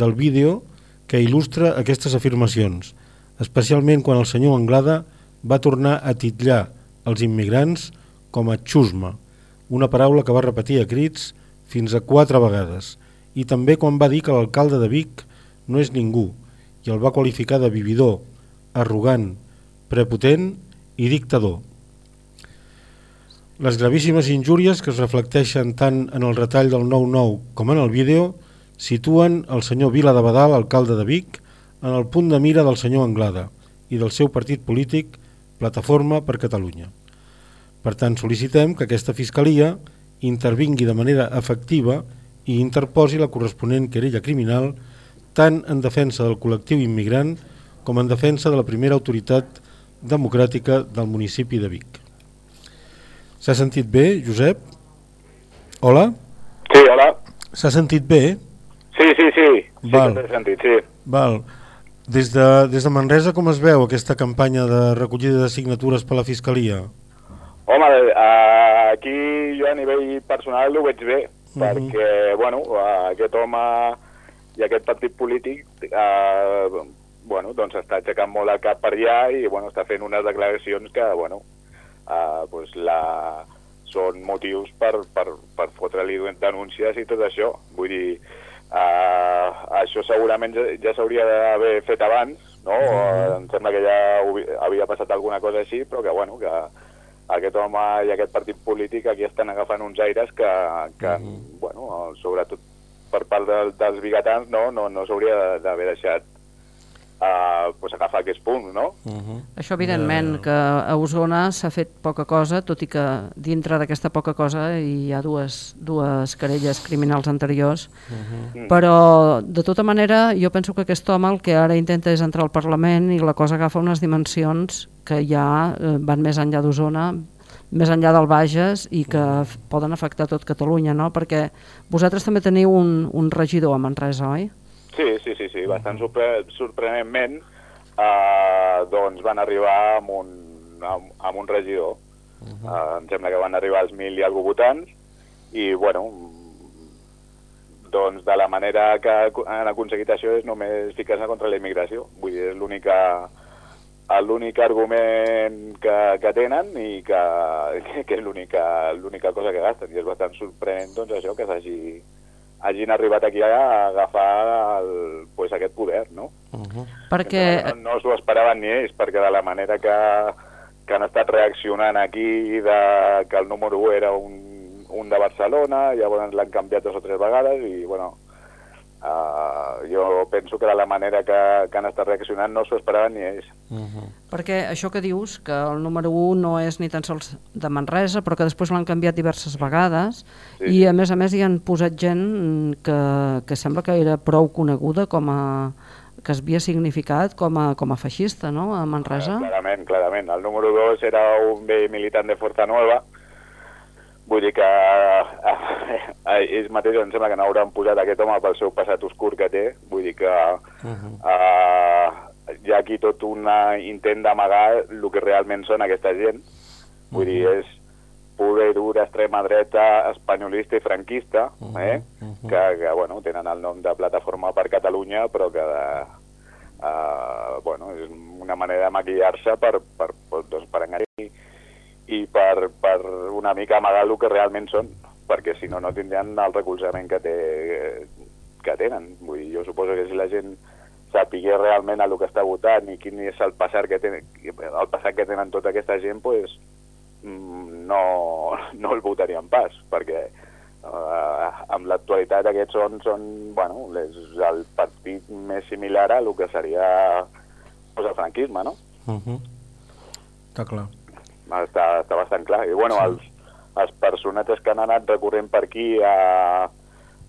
del vídeo que il·lustra aquestes afirmacions, especialment quan el senyor Anglada va tornar a titllar els immigrants com a xusma, una paraula que va repetir a crits fins a quatre vegades, i també quan va dir que l'alcalde de Vic no és ningú i el va qualificar de vividor, arrogant, prepotent i dictador. Les gravíssimes injúries que es reflecteixen tant en el retall del 9-9 com en el vídeo situen el senyor Vila de Badal, alcalde de Vic, en el punt de mira del senyor Anglada i del seu partit polític Plataforma per Catalunya. Per tant, sol·licitem que aquesta Fiscalia intervingui de manera efectiva i interposi la corresponent querella criminal tant en defensa del col·lectiu immigrant com en defensa de la primera autoritat democràtica del municipi de Vic. S'ha sentit bé, Josep? Hola? Sí, hola. S'ha sentit bé? Sí, sí, sí. Val. Sí, t'he sentit, sí. Val. Des de, des de Manresa com es veu aquesta campanya de recollida de signatures per la Fiscalia? Home, eh, aquí jo a nivell personal ho veig bé, Mhm. perquè, bueno, aquest home i aquest partit polític, eh, bueno, doncs està aixecant molt el cap per allà i, bueno, està fent unes declaracions que, bueno, eh, pues la, són motius per, per, per fotre-li denúncies i tot això. Vull dir, eh, això segurament ja, ja s'hauria d'haver fet abans, no? Mhm. Em sembla que ja havia passat alguna cosa així, però que, bueno, que aquest home i aquest partit polític aquí estan agafant uns aires que, que bueno, sobretot per part de, dels biguetans, no, no, no s'hauria d'haver deixat uh, pues agafar aquests punts, no? Això, evidentment, que a Osona s'ha fet poca cosa, tot i que dintre d'aquesta poca cosa hi ha dues, dues querelles criminals anteriors, Mm. però, de tota manera, jo penso que aquest home el que ara intenta és entrar al Parlament i la cosa agafa unes dimensions que ja eh, van més enllà d'Osona, més enllà del Bages i que poden afectar tot Catalunya, no? Perquè vosaltres també teniu un, un regidor a Manresa, oi? Sí, sí, sí, sí. bastant sorpre sorprenentment eh, doncs van arribar amb un, amb, amb un regidor. Uh -huh. eh, em sembla que van arribar als mil i algú votants i, bueno, doncs de la manera que han aconseguit això és només ficar-se contra la immigració. Vull dir, és l'única l'únic argument que, que tenen i que, *laughs* que és l'única l'única cosa que gasten i és bastant sorprenent doncs això que s'hagi hagin arribat aquí a agafar el, pues, aquest poder, no? Perquè... No, no s'ho esperaven ni ells, perquè de la manera que, que han estat reaccionant aquí, de, que el número 1 era un, un de Barcelona, llavors l'han canviat dos o tres vegades i, bueno, uh, jo penso que de la manera que, que han estat reaccionant no s'ho esperaven ni ells. Perquè això que dius, que el número 1 no és ni tan sols de Manresa, però que després l'han canviat diverses vegades, Sí. i a més a més hi han posat gent que, que sembla que era prou coneguda com a que es havia significat com a, com a feixista, no?, a Manresa. Clarament, clarament. El número 2 era un vell militant de Força Nueva, vull dir que eh, eh, ells mateixos em sembla que no hauran posat aquest home pel seu passat oscur que té, vull dir que eh, hi ha aquí tot un intent d'amagar el que realment són aquesta gent, vull dir, és i dura extrema dreta espanyolista i franquista, eh? que, que bueno, tenen el nom de Plataforma per Catalunya, però que uh, bueno, és una manera de maquillar-se per, per, per, doncs, per enganyar i, per, per una mica amagar el que realment són, perquè si no, no tindran el recolzament que, té, que tenen. Vull dir, jo suposo que si la gent sapigués realment el que està votant i quin és el passat que tenen, el passat que tenen tota aquesta gent, pues, mm, no, no el votarien pas, perquè uh, amb l'actualitat aquests són, són bueno, és el partit més similar a el que seria pues, el franquisme, no? Uh -huh. Està clar. Està, està bastant clar. I bueno, sí. els, els personatges que han anat recorrent per aquí a,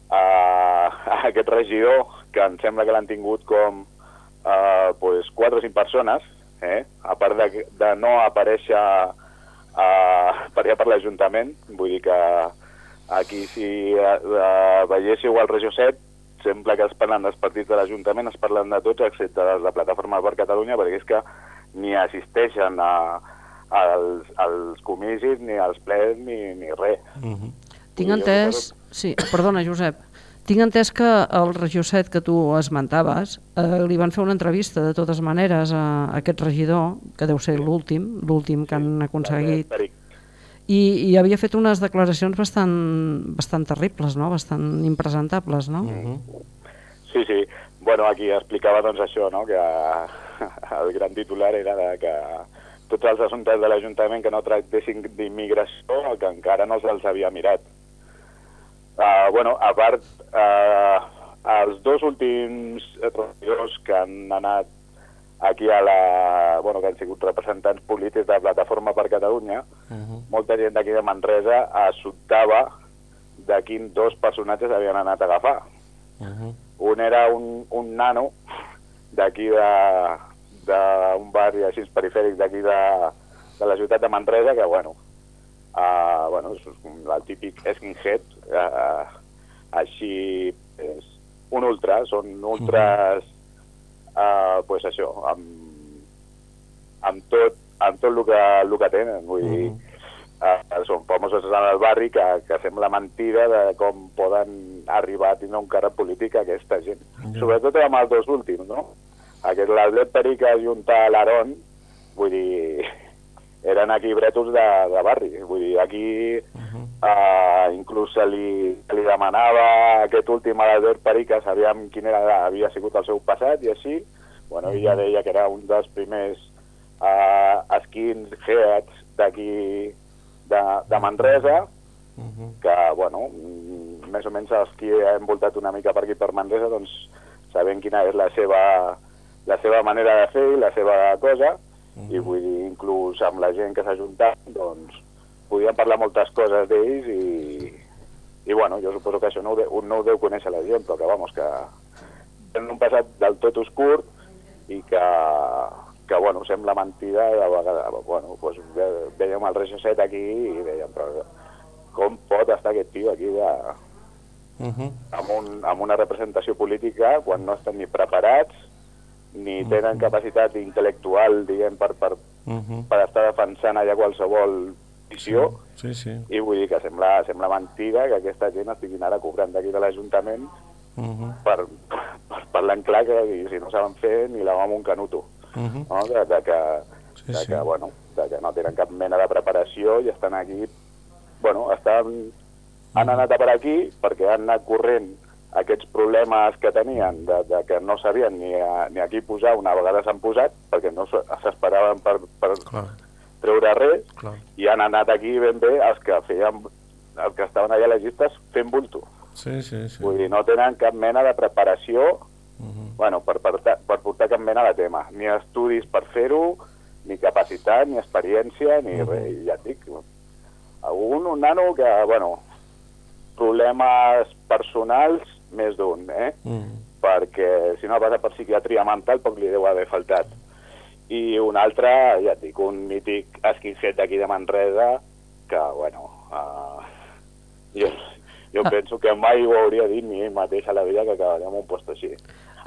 a, a aquest regidor, que em sembla que l'han tingut com eh, pues, 4 o 5 persones, eh? a part de, de no aparèixer eh, per allà per l'Ajuntament, vull dir que aquí si eh, eh, veiéssiu el Regió 7 sembla que es parlen dels partits de l'Ajuntament, es parlen de tots excepte de Plataforma per Catalunya perquè és que ni assisteixen a, als, als comicis, ni als plens, ni, ni res. Uh -huh. Tinc entès... Sí, perdona, Josep. Tinc entès que el Regió 7 que tu esmentaves eh, li van fer una entrevista de totes maneres a, a aquest regidor, que deu ser l'últim, l'últim que han aconseguit. I, I havia fet unes declaracions bastant, bastant terribles, no? bastant impresentables, no? Uh -huh. Sí, sí. Bueno, aquí explicava doncs això, no? que *laughs* el gran titular era que tots els assumptes de l'Ajuntament que no tractessin d'immigració que encara no se'ls havia mirat. Uh, bueno, a part, uh, els dos últims regidors que han anat aquí a la... Bueno, que han sigut representants polítics de Plataforma per Catalunya, uh -huh. molta gent d'aquí de Manresa assumptava de quins dos personatges havien anat a agafar. Uh -huh. Un era un, un nano d'aquí de d'un barri així perifèric d'aquí de, de la ciutat de Manresa, que, bueno, uh, bueno és el típic skinhead, uh, així és un ultra, són ultras, uh, pues això, amb, amb tot, amb tot el que, el que tenen, vull dir, uh, són famosos en el barri que, que sembla mentida de com poden arribar a tindre un càrrec polític aquesta gent. Sobretot amb els dos últims, no? Aquest l'Albert Perica junta a l'Aron, vull dir, *laughs* eren aquí bretos de, de barri. Vull dir, aquí uh -huh. uh, inclús se li, se li demanava aquest últim a l'Albert Perica, sabíem quin era, havia sigut el seu passat i així. Bueno, ella deia que era un dels primers uh, skins heads d'aquí de, de Manresa, uh -huh. que, bueno, més o menys els qui hem voltat una mica per aquí per Manresa, doncs sabem quina és la seva, la seva manera de fer i la seva cosa, -huh. i vull dir, inclús amb la gent que s'ha juntat, doncs, podíem parlar moltes coses d'ells i, i bueno, jo suposo que això no ho, de, no ho deu conèixer la gent, però que, vamos, que tenen un passat del tot oscur i que, que bueno, sembla mentida, de vegades, bueno, doncs veiem el 7 aquí i dèiem, però com pot estar aquest tio aquí de, uh -huh. amb, un, amb una representació política quan no estan ni preparats ni tenen capacitat intel·lectual, diguem, per, per, uh -huh. per estar defensant allà qualsevol visió. Sí, sí. I vull dir que sembla, sembla mentida que aquesta gent estiguin ara cobrant d'aquí de l'Ajuntament uh -huh. per, per parlar en clar que si no saben fer ni la amb un canuto. Uh -huh. no? de, de, que, sí, de, sí. que, bueno, de que no tenen cap mena de preparació i estan aquí... Bueno, estan, han anat a per aquí perquè han anat corrent aquests problemes que tenien de, de que no sabien ni a, ni a qui posar una vegada s'han posat perquè no s'esperaven per, per treure res Clar. i han anat aquí ben bé els que feien els que estaven allà a les llistes fent bulto sí, sí, sí. vull dir, no tenen cap mena de preparació uh -huh. bueno, per, per, per portar cap mena de tema ni estudis per fer-ho ni capacitat, ni experiència ni uh -huh. res, ja et dic un, un nano que, bueno problemes personals més d'un, eh? Mm. Perquè si no passa per psiquiatria mental poc li deu haver faltat. I un altre, ja et dic, un mític esquinset d'aquí de Manresa, que, bueno, uh, jo, jo ah. penso que mai ho hauria dit ni ell mateix a la vida que acabaria en un lloc així.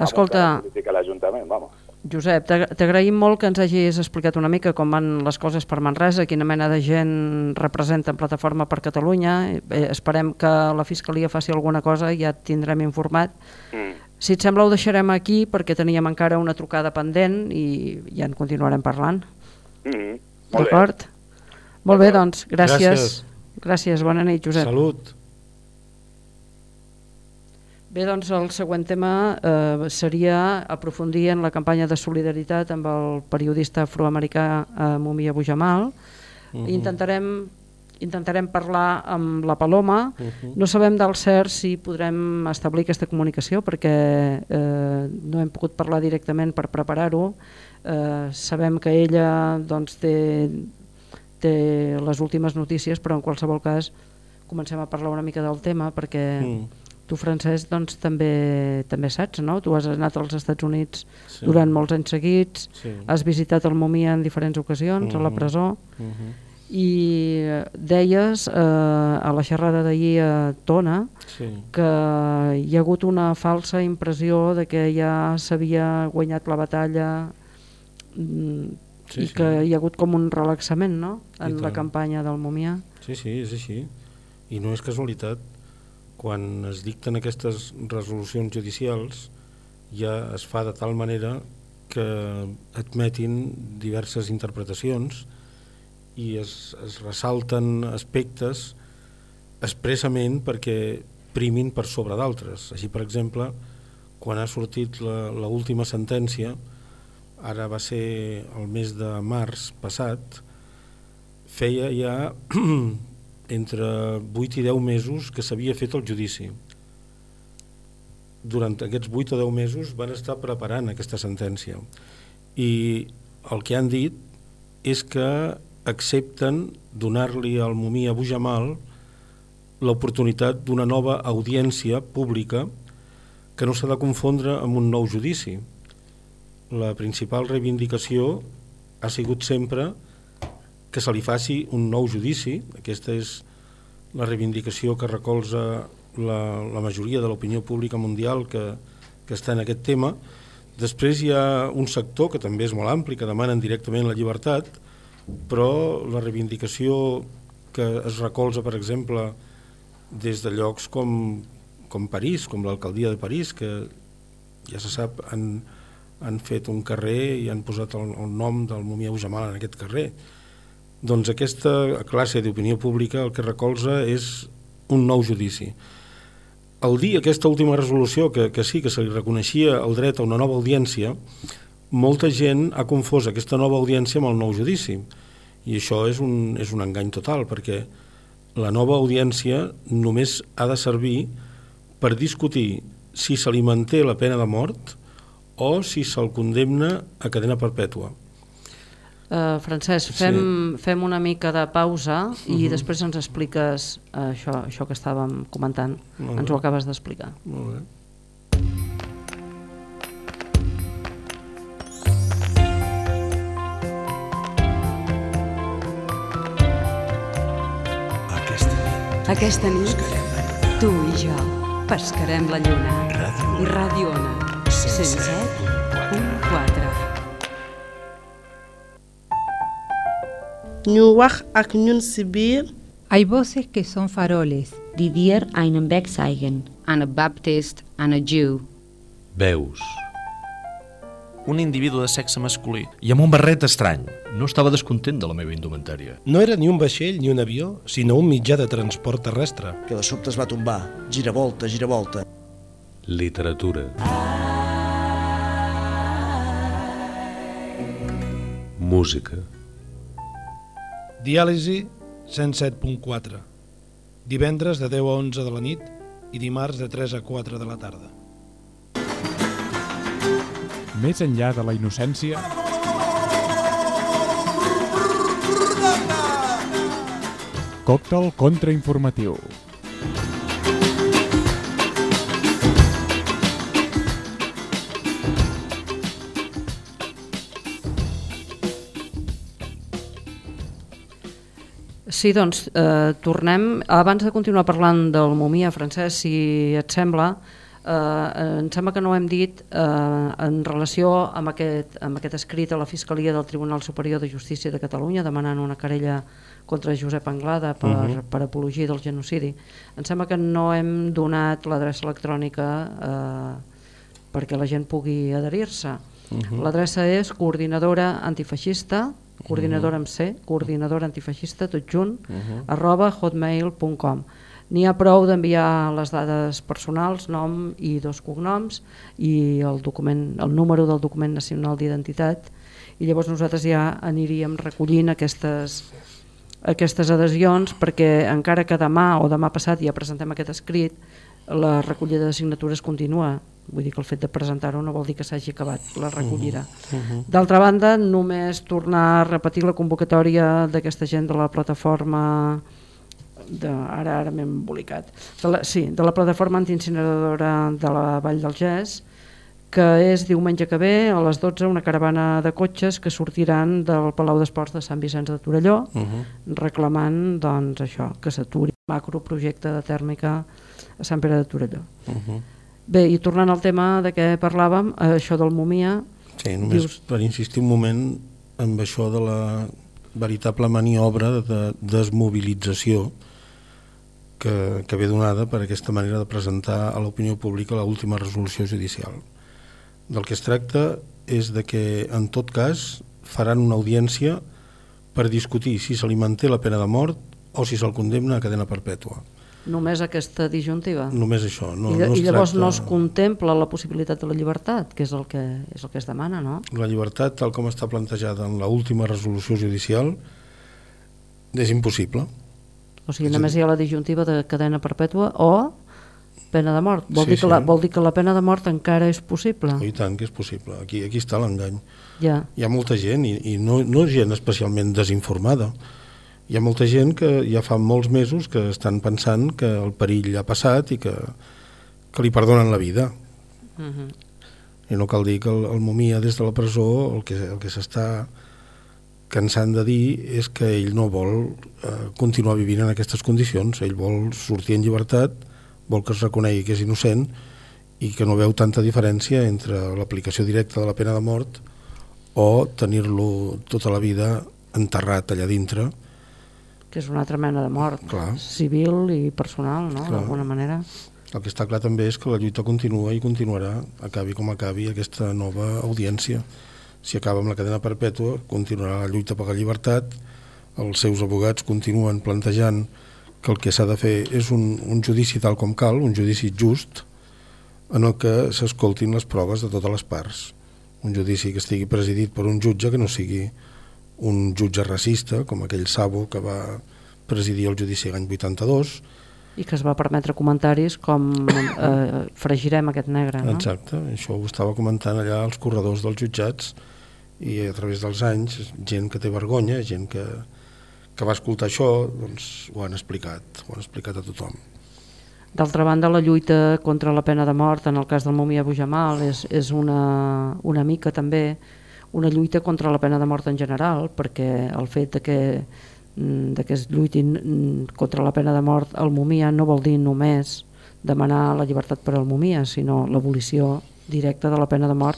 Escolta... Amb un a l'Ajuntament, vamos. Josep, t'agraïm molt que ens hagis explicat una mica com van les coses per Manresa, quina mena de gent representa en Plataforma per Catalunya. Eh, esperem que la Fiscalia faci alguna cosa i ja et tindrem informat. Mm. Si et sembla ho deixarem aquí perquè teníem encara una trucada pendent i ja en continuarem parlant. Mm. D'acord? Molt bé, doncs, gràcies. gràcies. Gràcies, bona nit, Josep. Salut. Bé, doncs el següent tema eh, seria aprofundir en la campanya de solidaritat amb el periodista afroamericà eh, Mumia Bujamal. Uh. -huh. Intentarem intentarem parlar amb la Paloma. Uh -huh. No sabem del cert si podrem establir aquesta comunicació perquè eh, no hem pogut parlar directament per preparar-ho. Eh, sabem que ella doncs, té, té les últimes notícies, però en qualsevol cas comencem a parlar una mica del tema perquè mm. Tu, Francesc, doncs, també, també saps, no? Tu has anat als Estats Units sí. durant molts anys seguits, sí. has visitat el Momia en diferents ocasions, mm -hmm. a la presó, mm -hmm i deies eh, a la xerrada d'ahir a Tona sí. que hi ha hagut una falsa impressió de que ja s'havia guanyat la batalla mm, sí, i sí. que hi ha hagut com un relaxament no? en la campanya del Momià Sí, sí, és així i no és casualitat quan es dicten aquestes resolucions judicials ja es fa de tal manera que admetin diverses interpretacions i es, es ressalten aspectes expressament perquè primin per sobre d'altres. Així, per exemple, quan ha sortit l'última sentència, ara va ser el mes de març passat, feia ja *clears throat* entre 8 i 10 mesos que s'havia fet el judici. Durant aquests 8 o 10 mesos van estar preparant aquesta sentència i el que han dit és que accepten donar-li al Mumí Abu Jamal l'oportunitat d'una nova audiència pública que no s'ha de confondre amb un nou judici. La principal reivindicació ha sigut sempre que se li faci un nou judici, aquesta és la reivindicació que recolza la, la majoria de l'opinió pública mundial que, que està en aquest tema. Després hi ha un sector que també és molt ampli, que demanen directament la llibertat, però la reivindicació que es recolza, per exemple, des de llocs com, com París, com l'alcaldia de París, que ja se sap, han, han fet un carrer i han posat el, el nom del Mumieu Jamal en aquest carrer. Doncs aquesta classe d'opinió pública el que recolza és un nou judici. El dir aquesta última resolució, que, que sí, que se li reconeixia el dret a una nova audiència, molta gent ha confós aquesta nova audiència amb el nou judici i això és un, és un engany total perquè la nova audiència només ha de servir per discutir si se li manté la pena de mort o si se'l condemna a cadena perpètua. Uh, Francesc, fem, sí. fem una mica de pausa uh -huh. i mhm. després ens expliques uh, això, això que estàvem comentant. Ens ho acabes d'explicar. Molt bé. Aquesta nit, tu i jo pescarem la lluna. I Ràdio Ona, 107.4. ñu wax ak ñun si biir. Hay voces que son faroles. Die dir einen Weg zeigen. Anabaptist and a Jew. Veus un individu de sexe masculí. I amb un barret estrany. No estava descontent de la meva indumentària. No era ni un vaixell ni un avió, sinó un mitjà de transport terrestre. Que de sobte es va tombar. Giravolta, giravolta. Literatura. Música. Diàlisi 107.4. Divendres de 10 a 11 de la nit i dimarts de 3 a 4 de la tarda. Més enllà de la innocència... Còctel contrainformatiu. Sí, doncs, eh, tornem. Abans de continuar parlant del Momia, Francesc, si et sembla, eh, em sembla que no ho hem dit eh, en relació amb aquest, amb aquest escrit a la Fiscalia del Tribunal Superior de Justícia de Catalunya demanant una querella contra Josep Anglada per, uh -huh. per apologia del genocidi. Em sembla que no hem donat l'adreça electrònica eh, perquè la gent pugui adherir-se. Uh -huh. L'adreça és coordinadora antifeixista coordinadora amb C, coordinadora antifeixista, tot junt, uh -huh. arroba hotmail.com. N'hi ha prou d'enviar les dades personals, nom i dos cognoms i el, document, el número del document nacional d'identitat i llavors nosaltres ja aniríem recollint aquestes, aquestes adhesions perquè encara que demà o demà passat ja presentem aquest escrit, la recollida de signatures continua. Vull dir que el fet de presentar-ho no vol dir que s'hagi acabat la recollida. Uh -huh. D'altra banda, només tornar a repetir la convocatòria d'aquesta gent de la plataforma de, ara ara m'he embolicat de la, sí, de la plataforma antiincineradora de la Vall del Gès que és diumenge que ve a les 12 una caravana de cotxes que sortiran del Palau d'Esports de Sant Vicenç de Torelló Uh -huh. reclamant doncs, això que s'aturi el macroprojecte de tèrmica a Sant Pere de Torelló. Uh -huh. Bé, i tornant al tema de què parlàvem, eh, això del Momia, Sí, només Dius- per insistir un moment amb això de la veritable maniobra de desmobilització que, que ve donada per aquesta manera de presentar a l'opinió pública l'última resolució judicial. Del que es tracta és de que, en tot cas, faran una audiència per discutir si se li manté la pena de mort o si se'l condemna a cadena perpètua. Només aquesta disjuntiva. Només això. No, I, no I llavors tracta... no es contempla la possibilitat de la llibertat, que és el que, és el que es demana, no? La llibertat, tal com està plantejada en l'última resolució judicial, és impossible. O sigui, només hi ha la disjuntiva de cadena perpètua o pena de mort. Vol, Sí, dir que la, sí. vol dir que la pena de mort encara és possible. Oh, I tant que és possible. Aquí, aquí està l'engany. Ja. Hi ha molta gent, i, i no, no gent especialment desinformada. Hi ha molta gent que ja fa molts mesos que estan pensant que el perill ha passat i que, que li perdonen la vida. Uh -huh. I no cal dir que el, el Momia des de la presó el que, el que s'està cansant de dir és que ell no vol eh, continuar vivint en aquestes condicions. Ell vol sortir en llibertat, vol que es reconegui que és innocent i que no veu tanta diferència entre l'aplicació directa de la pena de mort o tenir-lo tota la vida enterrat allà dintre. Que és una altra mena de mort, Clar. civil i personal, no? D'alguna manera. El que està clar també és que la lluita continua i continuarà, acabi com acabi aquesta nova audiència. Si acaba amb la cadena perpètua, continuarà la lluita per la llibertat, els seus abogats continuen plantejant que el que s'ha de fer és un, un judici tal com cal, un judici just, en el que s'escoltin les proves de totes les parts. Un judici que estigui presidit per un jutge que no sigui un jutge racista, com aquell Sabo que va presidir el judici l'any 82, I que es va permetre comentaris com eh, fregirem aquest negre, no? Exacte, això ho estava comentant allà als corredors dels jutjats i a través dels anys, gent que té vergonya, gent que, que va escoltar això, doncs ho han explicat, ho han explicat a tothom. D'altra banda, la lluita contra la pena de mort, en el cas del Mumia Bujamal, és, és una, una mica també una lluita contra la pena de mort en general, perquè el fet de que, mm, de que es lluitin mm, contra la pena de mort al Mumia no vol dir només demanar la llibertat per al Mumia, sinó l'abolició directa de la pena de mort,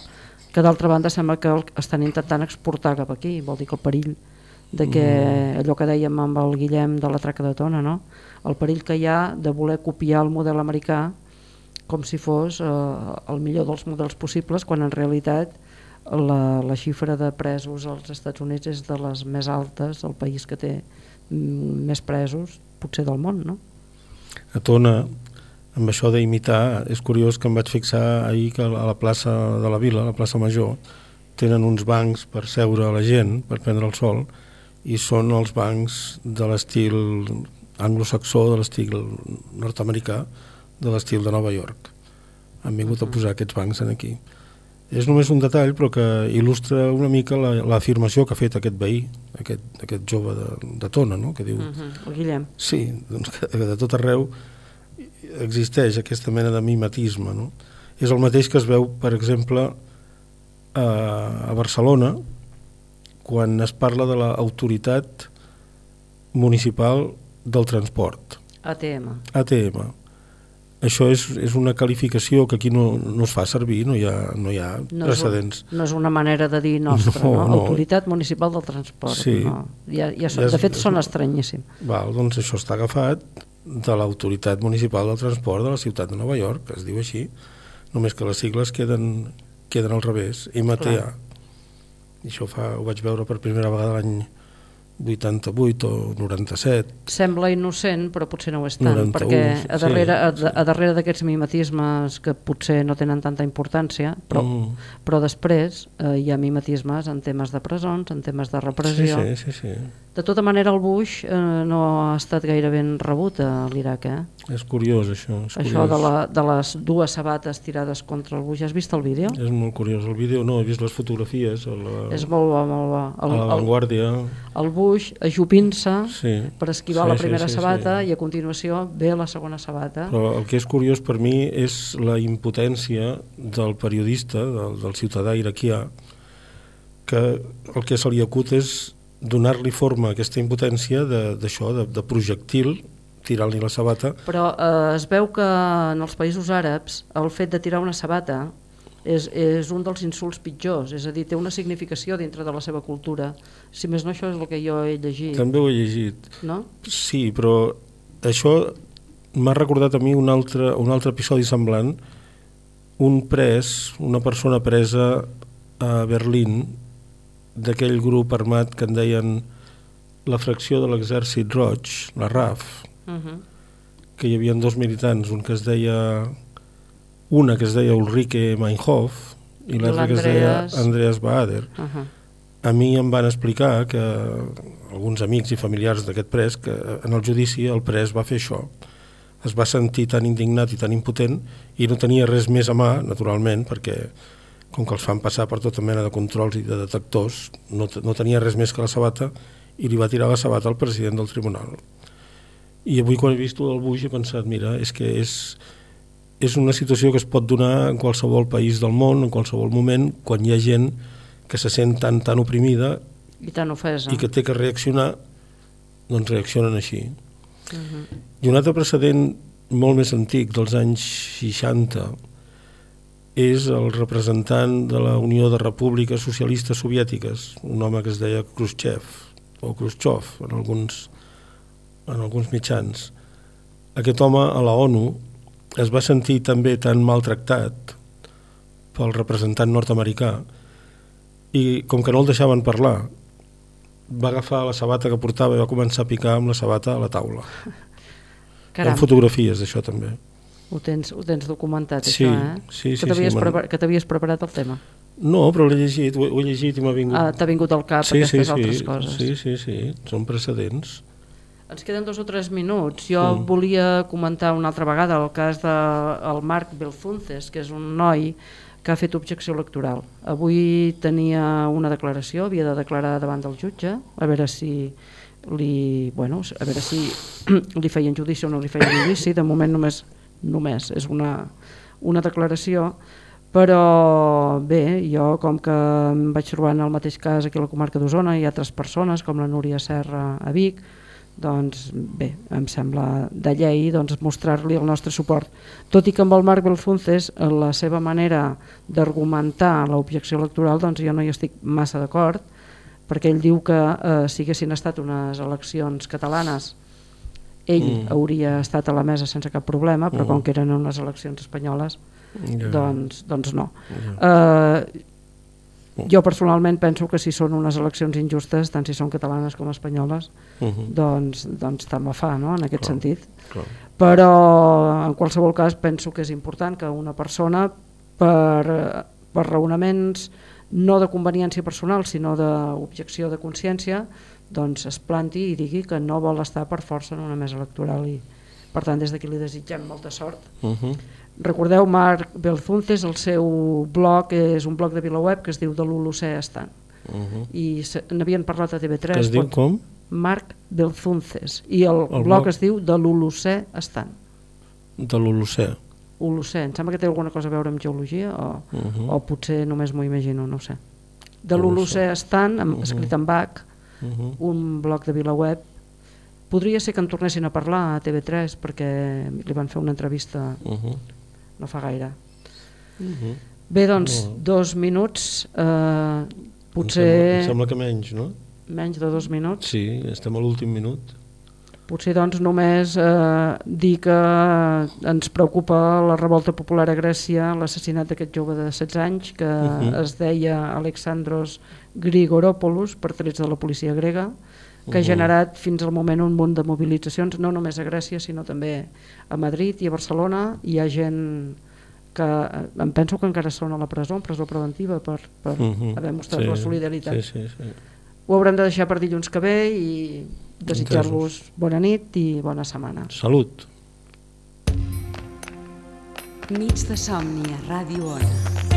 que d'altra banda sembla que el estan intentant exportar cap aquí, vol dir que el perill de que Mm. allò que dèiem amb el Guillem de la traca de tona, no? el perill que hi ha de voler copiar el model americà com si fos eh, el millor dels models possibles, quan en realitat la, la xifra de presos als Estats Units és de les més altes, el país que té mm, més presos, potser del món, no? A Tona, amb això d'imitar, és curiós que em vaig fixar ahir que a la plaça de la Vila, a la plaça Major, tenen uns bancs per seure a la gent, per prendre el sol, i són els bancs de l'estil anglosaxó, de l'estil nord-americà, de l'estil de Nova York. Han vingut a posar aquests bancs en aquí. És només un detall, però que il·lustra una mica la- l'afirmació que ha fet aquest veí, aquest, aquest jove de, de Tona, no? que diu... Uh -huh. El Guillem. Sí, doncs que, que de tot arreu existeix aquesta mena de mimetisme. No? És el mateix que es veu, per exemple, a, a Barcelona, quan es parla de l'autoritat municipal del transport, ATM. ATM. Això és, és una qualificació que aquí no, no es fa servir, no hi ha, no hi ha No precedents. un, no és una manera de dir nostra, No, no? no. Autoritat Municipal del Transport. Sí. No. Ja, ja són, Ja és- de fet, són estranyíssim. Val, doncs això està agafat de l'autoritat municipal del transport de la ciutat de Nova York, que es diu així, només que les sigles queden, queden al revés, MTA. Clar. I això fa, ho vaig veure per primera vegada l'any 88 o 97. Sembla innocent, però potser no ho és tant, 91, perquè a sí. darrere, a, a darrere d'aquests mimetismes que potser no tenen tanta importància, però, Mm. però després eh, hi ha mimetismes en temes de presons, en temes de repressió, Sí, sí, sí, sí. De tota manera, el Bush eh, no ha estat gaire ben rebut a l'Iraq, eh? És curiós, això. És Això curiós. de, la, de les dues sabates tirades contra el Bush. Has vist el vídeo? És molt curiós. El vídeo, no, he vist les fotografies. A la, És molt bo, molt bo. a la Vanguardia. el Bush ajupint-se Sí. per esquivar Sí, la sí, primera sí, sabata sí. i a continuació ve la segona sabata. Però el que és curiós per mi és la impotència del periodista, del, del ciutadà iraquià, que el que se li acut és donar-li forma a aquesta impotència de- d'això, de, de, de projectil, tirant-li la sabata, Però eh, es veu que en els països àrabs el fet de tirar una sabata és, és un dels insults pitjors, és a dir, té una significació dintre de la seva cultura. Si més no, això és el que jo he llegit. també ho he llegit. No? Sí, però això m'ha recordat a mi un altre, un altre episodi semblant, un pres, una persona presa a Berlín d'aquell grup armat que en deien la fracció de l'exèrcit roig, la RAF, Uh -huh. que hi havia dos militants, un que es deia una que es deia Ulrike Meinhof i l'altra que es deia Andreas Bader. Uh -huh. A mi em van explicar que alguns amics i familiars d'aquest pres que en el judici el pres va fer això. Es va sentir tan indignat i tan impotent i no tenia res més a mà, naturalment, perquè com que els fan passar per tota mena de controls i de detectors, no, no tenia res més que la sabata i li va tirar la sabata al president del tribunal. I avui quan he vist el Bush he pensat, mira, és que és, és una situació que es pot donar en qualsevol país del món, en qualsevol moment, quan hi ha gent que se sent tan, tan oprimida I tan ofesa. i que té que reaccionar, doncs reaccionen així. Uh -huh. I un altre precedent molt més antic, dels anys 60, és el representant de la Unió de Repúbliques Socialistes Soviètiques, un home que es deia Khrushchev, o Khrushchev en alguns, en alguns mitjans. Aquest home a la ONU es va sentir també tan maltractat pel representant nord-americà i com que no el deixaven parlar va agafar la sabata que portava i va començar a picar amb la sabata a la taula. Hi Caram. ha fotografies d'això també. Ho tens, ho tens documentat, Sí, això, eh? sí, sí, que t'havies sí, man- prepar- que t'havies preparat el tema. No, però l'he llegit, ho, ho he llegit i m'ha vingut... Ah, t'ha vingut al cap sí, aquestes sí, altres sí, coses. Sí, sí, sí, són precedents. Ens queden dos o tres minuts. Jo Mm. volia comentar una altra vegada el cas del Marc Belzunces, que és un noi que ha fet objecció electoral. Avui tenia una declaració, havia de declarar davant del jutge, a veure si li, bueno, a veure si *clears throat* li feien judici o no li feien judici, de moment només, només és una, una declaració, però bé, jo com que em vaig trobar en el mateix cas aquí a la comarca d'Osona i altres persones com la Núria Serra a Vic, doncs bé, em sembla de llei doncs, mostrar-li el nostre suport. Tot i que amb el Marc Belzunces eh, la seva manera d'argumentar l'objecció electoral doncs jo no hi estic massa d'acord, perquè ell diu que eh, si haguessin estat unes eleccions catalanes ell Mm. hauria estat a la mesa sense cap problema, però Mm. com que eren unes eleccions espanyoles, Ja. doncs, doncs no. Ja. Eh, jo personalment penso que si són unes eleccions injustes, tant si són catalanes com espanyoles, Mhm. doncs, doncs tant me fa, no?, en aquest Clar, sentit. clar. Però, en qualsevol cas, penso que és important que una persona, per, per raonaments no de conveniència personal, sinó d'objecció de consciència, doncs es planti i digui que no vol estar per força en una mesa electoral i, per tant, des d'aquí li desitgem molta sort. Mhm. Recordeu, Marc Belzunces, el seu blog és un blog de VilaWeb que es diu de l'Holocè Estant. Mhm. I se- n'havien parlat a TV3. Que es diu pot- com? Marc Belzunces. I el, El blog, blog? es diu de l'Holocè Estant. De l'Holocè. Holocè, em sembla que té alguna cosa a veure amb geologia o, Mhm. o potser només m'ho imagino, no ho sé. De Holocè. l'Holocè Estant, amb, Mhm. escrit en Bach, Mhm. un blog de VilaWeb. Podria ser que en tornessin a parlar a TV3 perquè li van fer una entrevista Mhm. no fa gaire. Mhm. Bé, doncs, Molt bé. dos minuts, eh, Em sembla, potser em sembla que menys, no? menys de dos minuts. Sí, estem a l'últim minut. Potser doncs només eh, dir que ens preocupa la revolta popular a Grècia, l'assassinat d'aquest jove de 16 anys que Mhm. es deia Alexandros Grigoropoulos per trets de la policia grega, que ha Mhm. generat fins al moment un munt de mobilitzacions, no només a Grècia sinó també a Madrid i a Barcelona. Hi ha gent que em penso que encara són a la presó, en presó preventiva per, per Mhm. haver mostrat Sí, la solidaritat sí, sí, sí. ho haurem de deixar per dilluns que ve i desitjar-vos bona nit i bona setmana. Salut. Nits de somni a Ràdio Ona.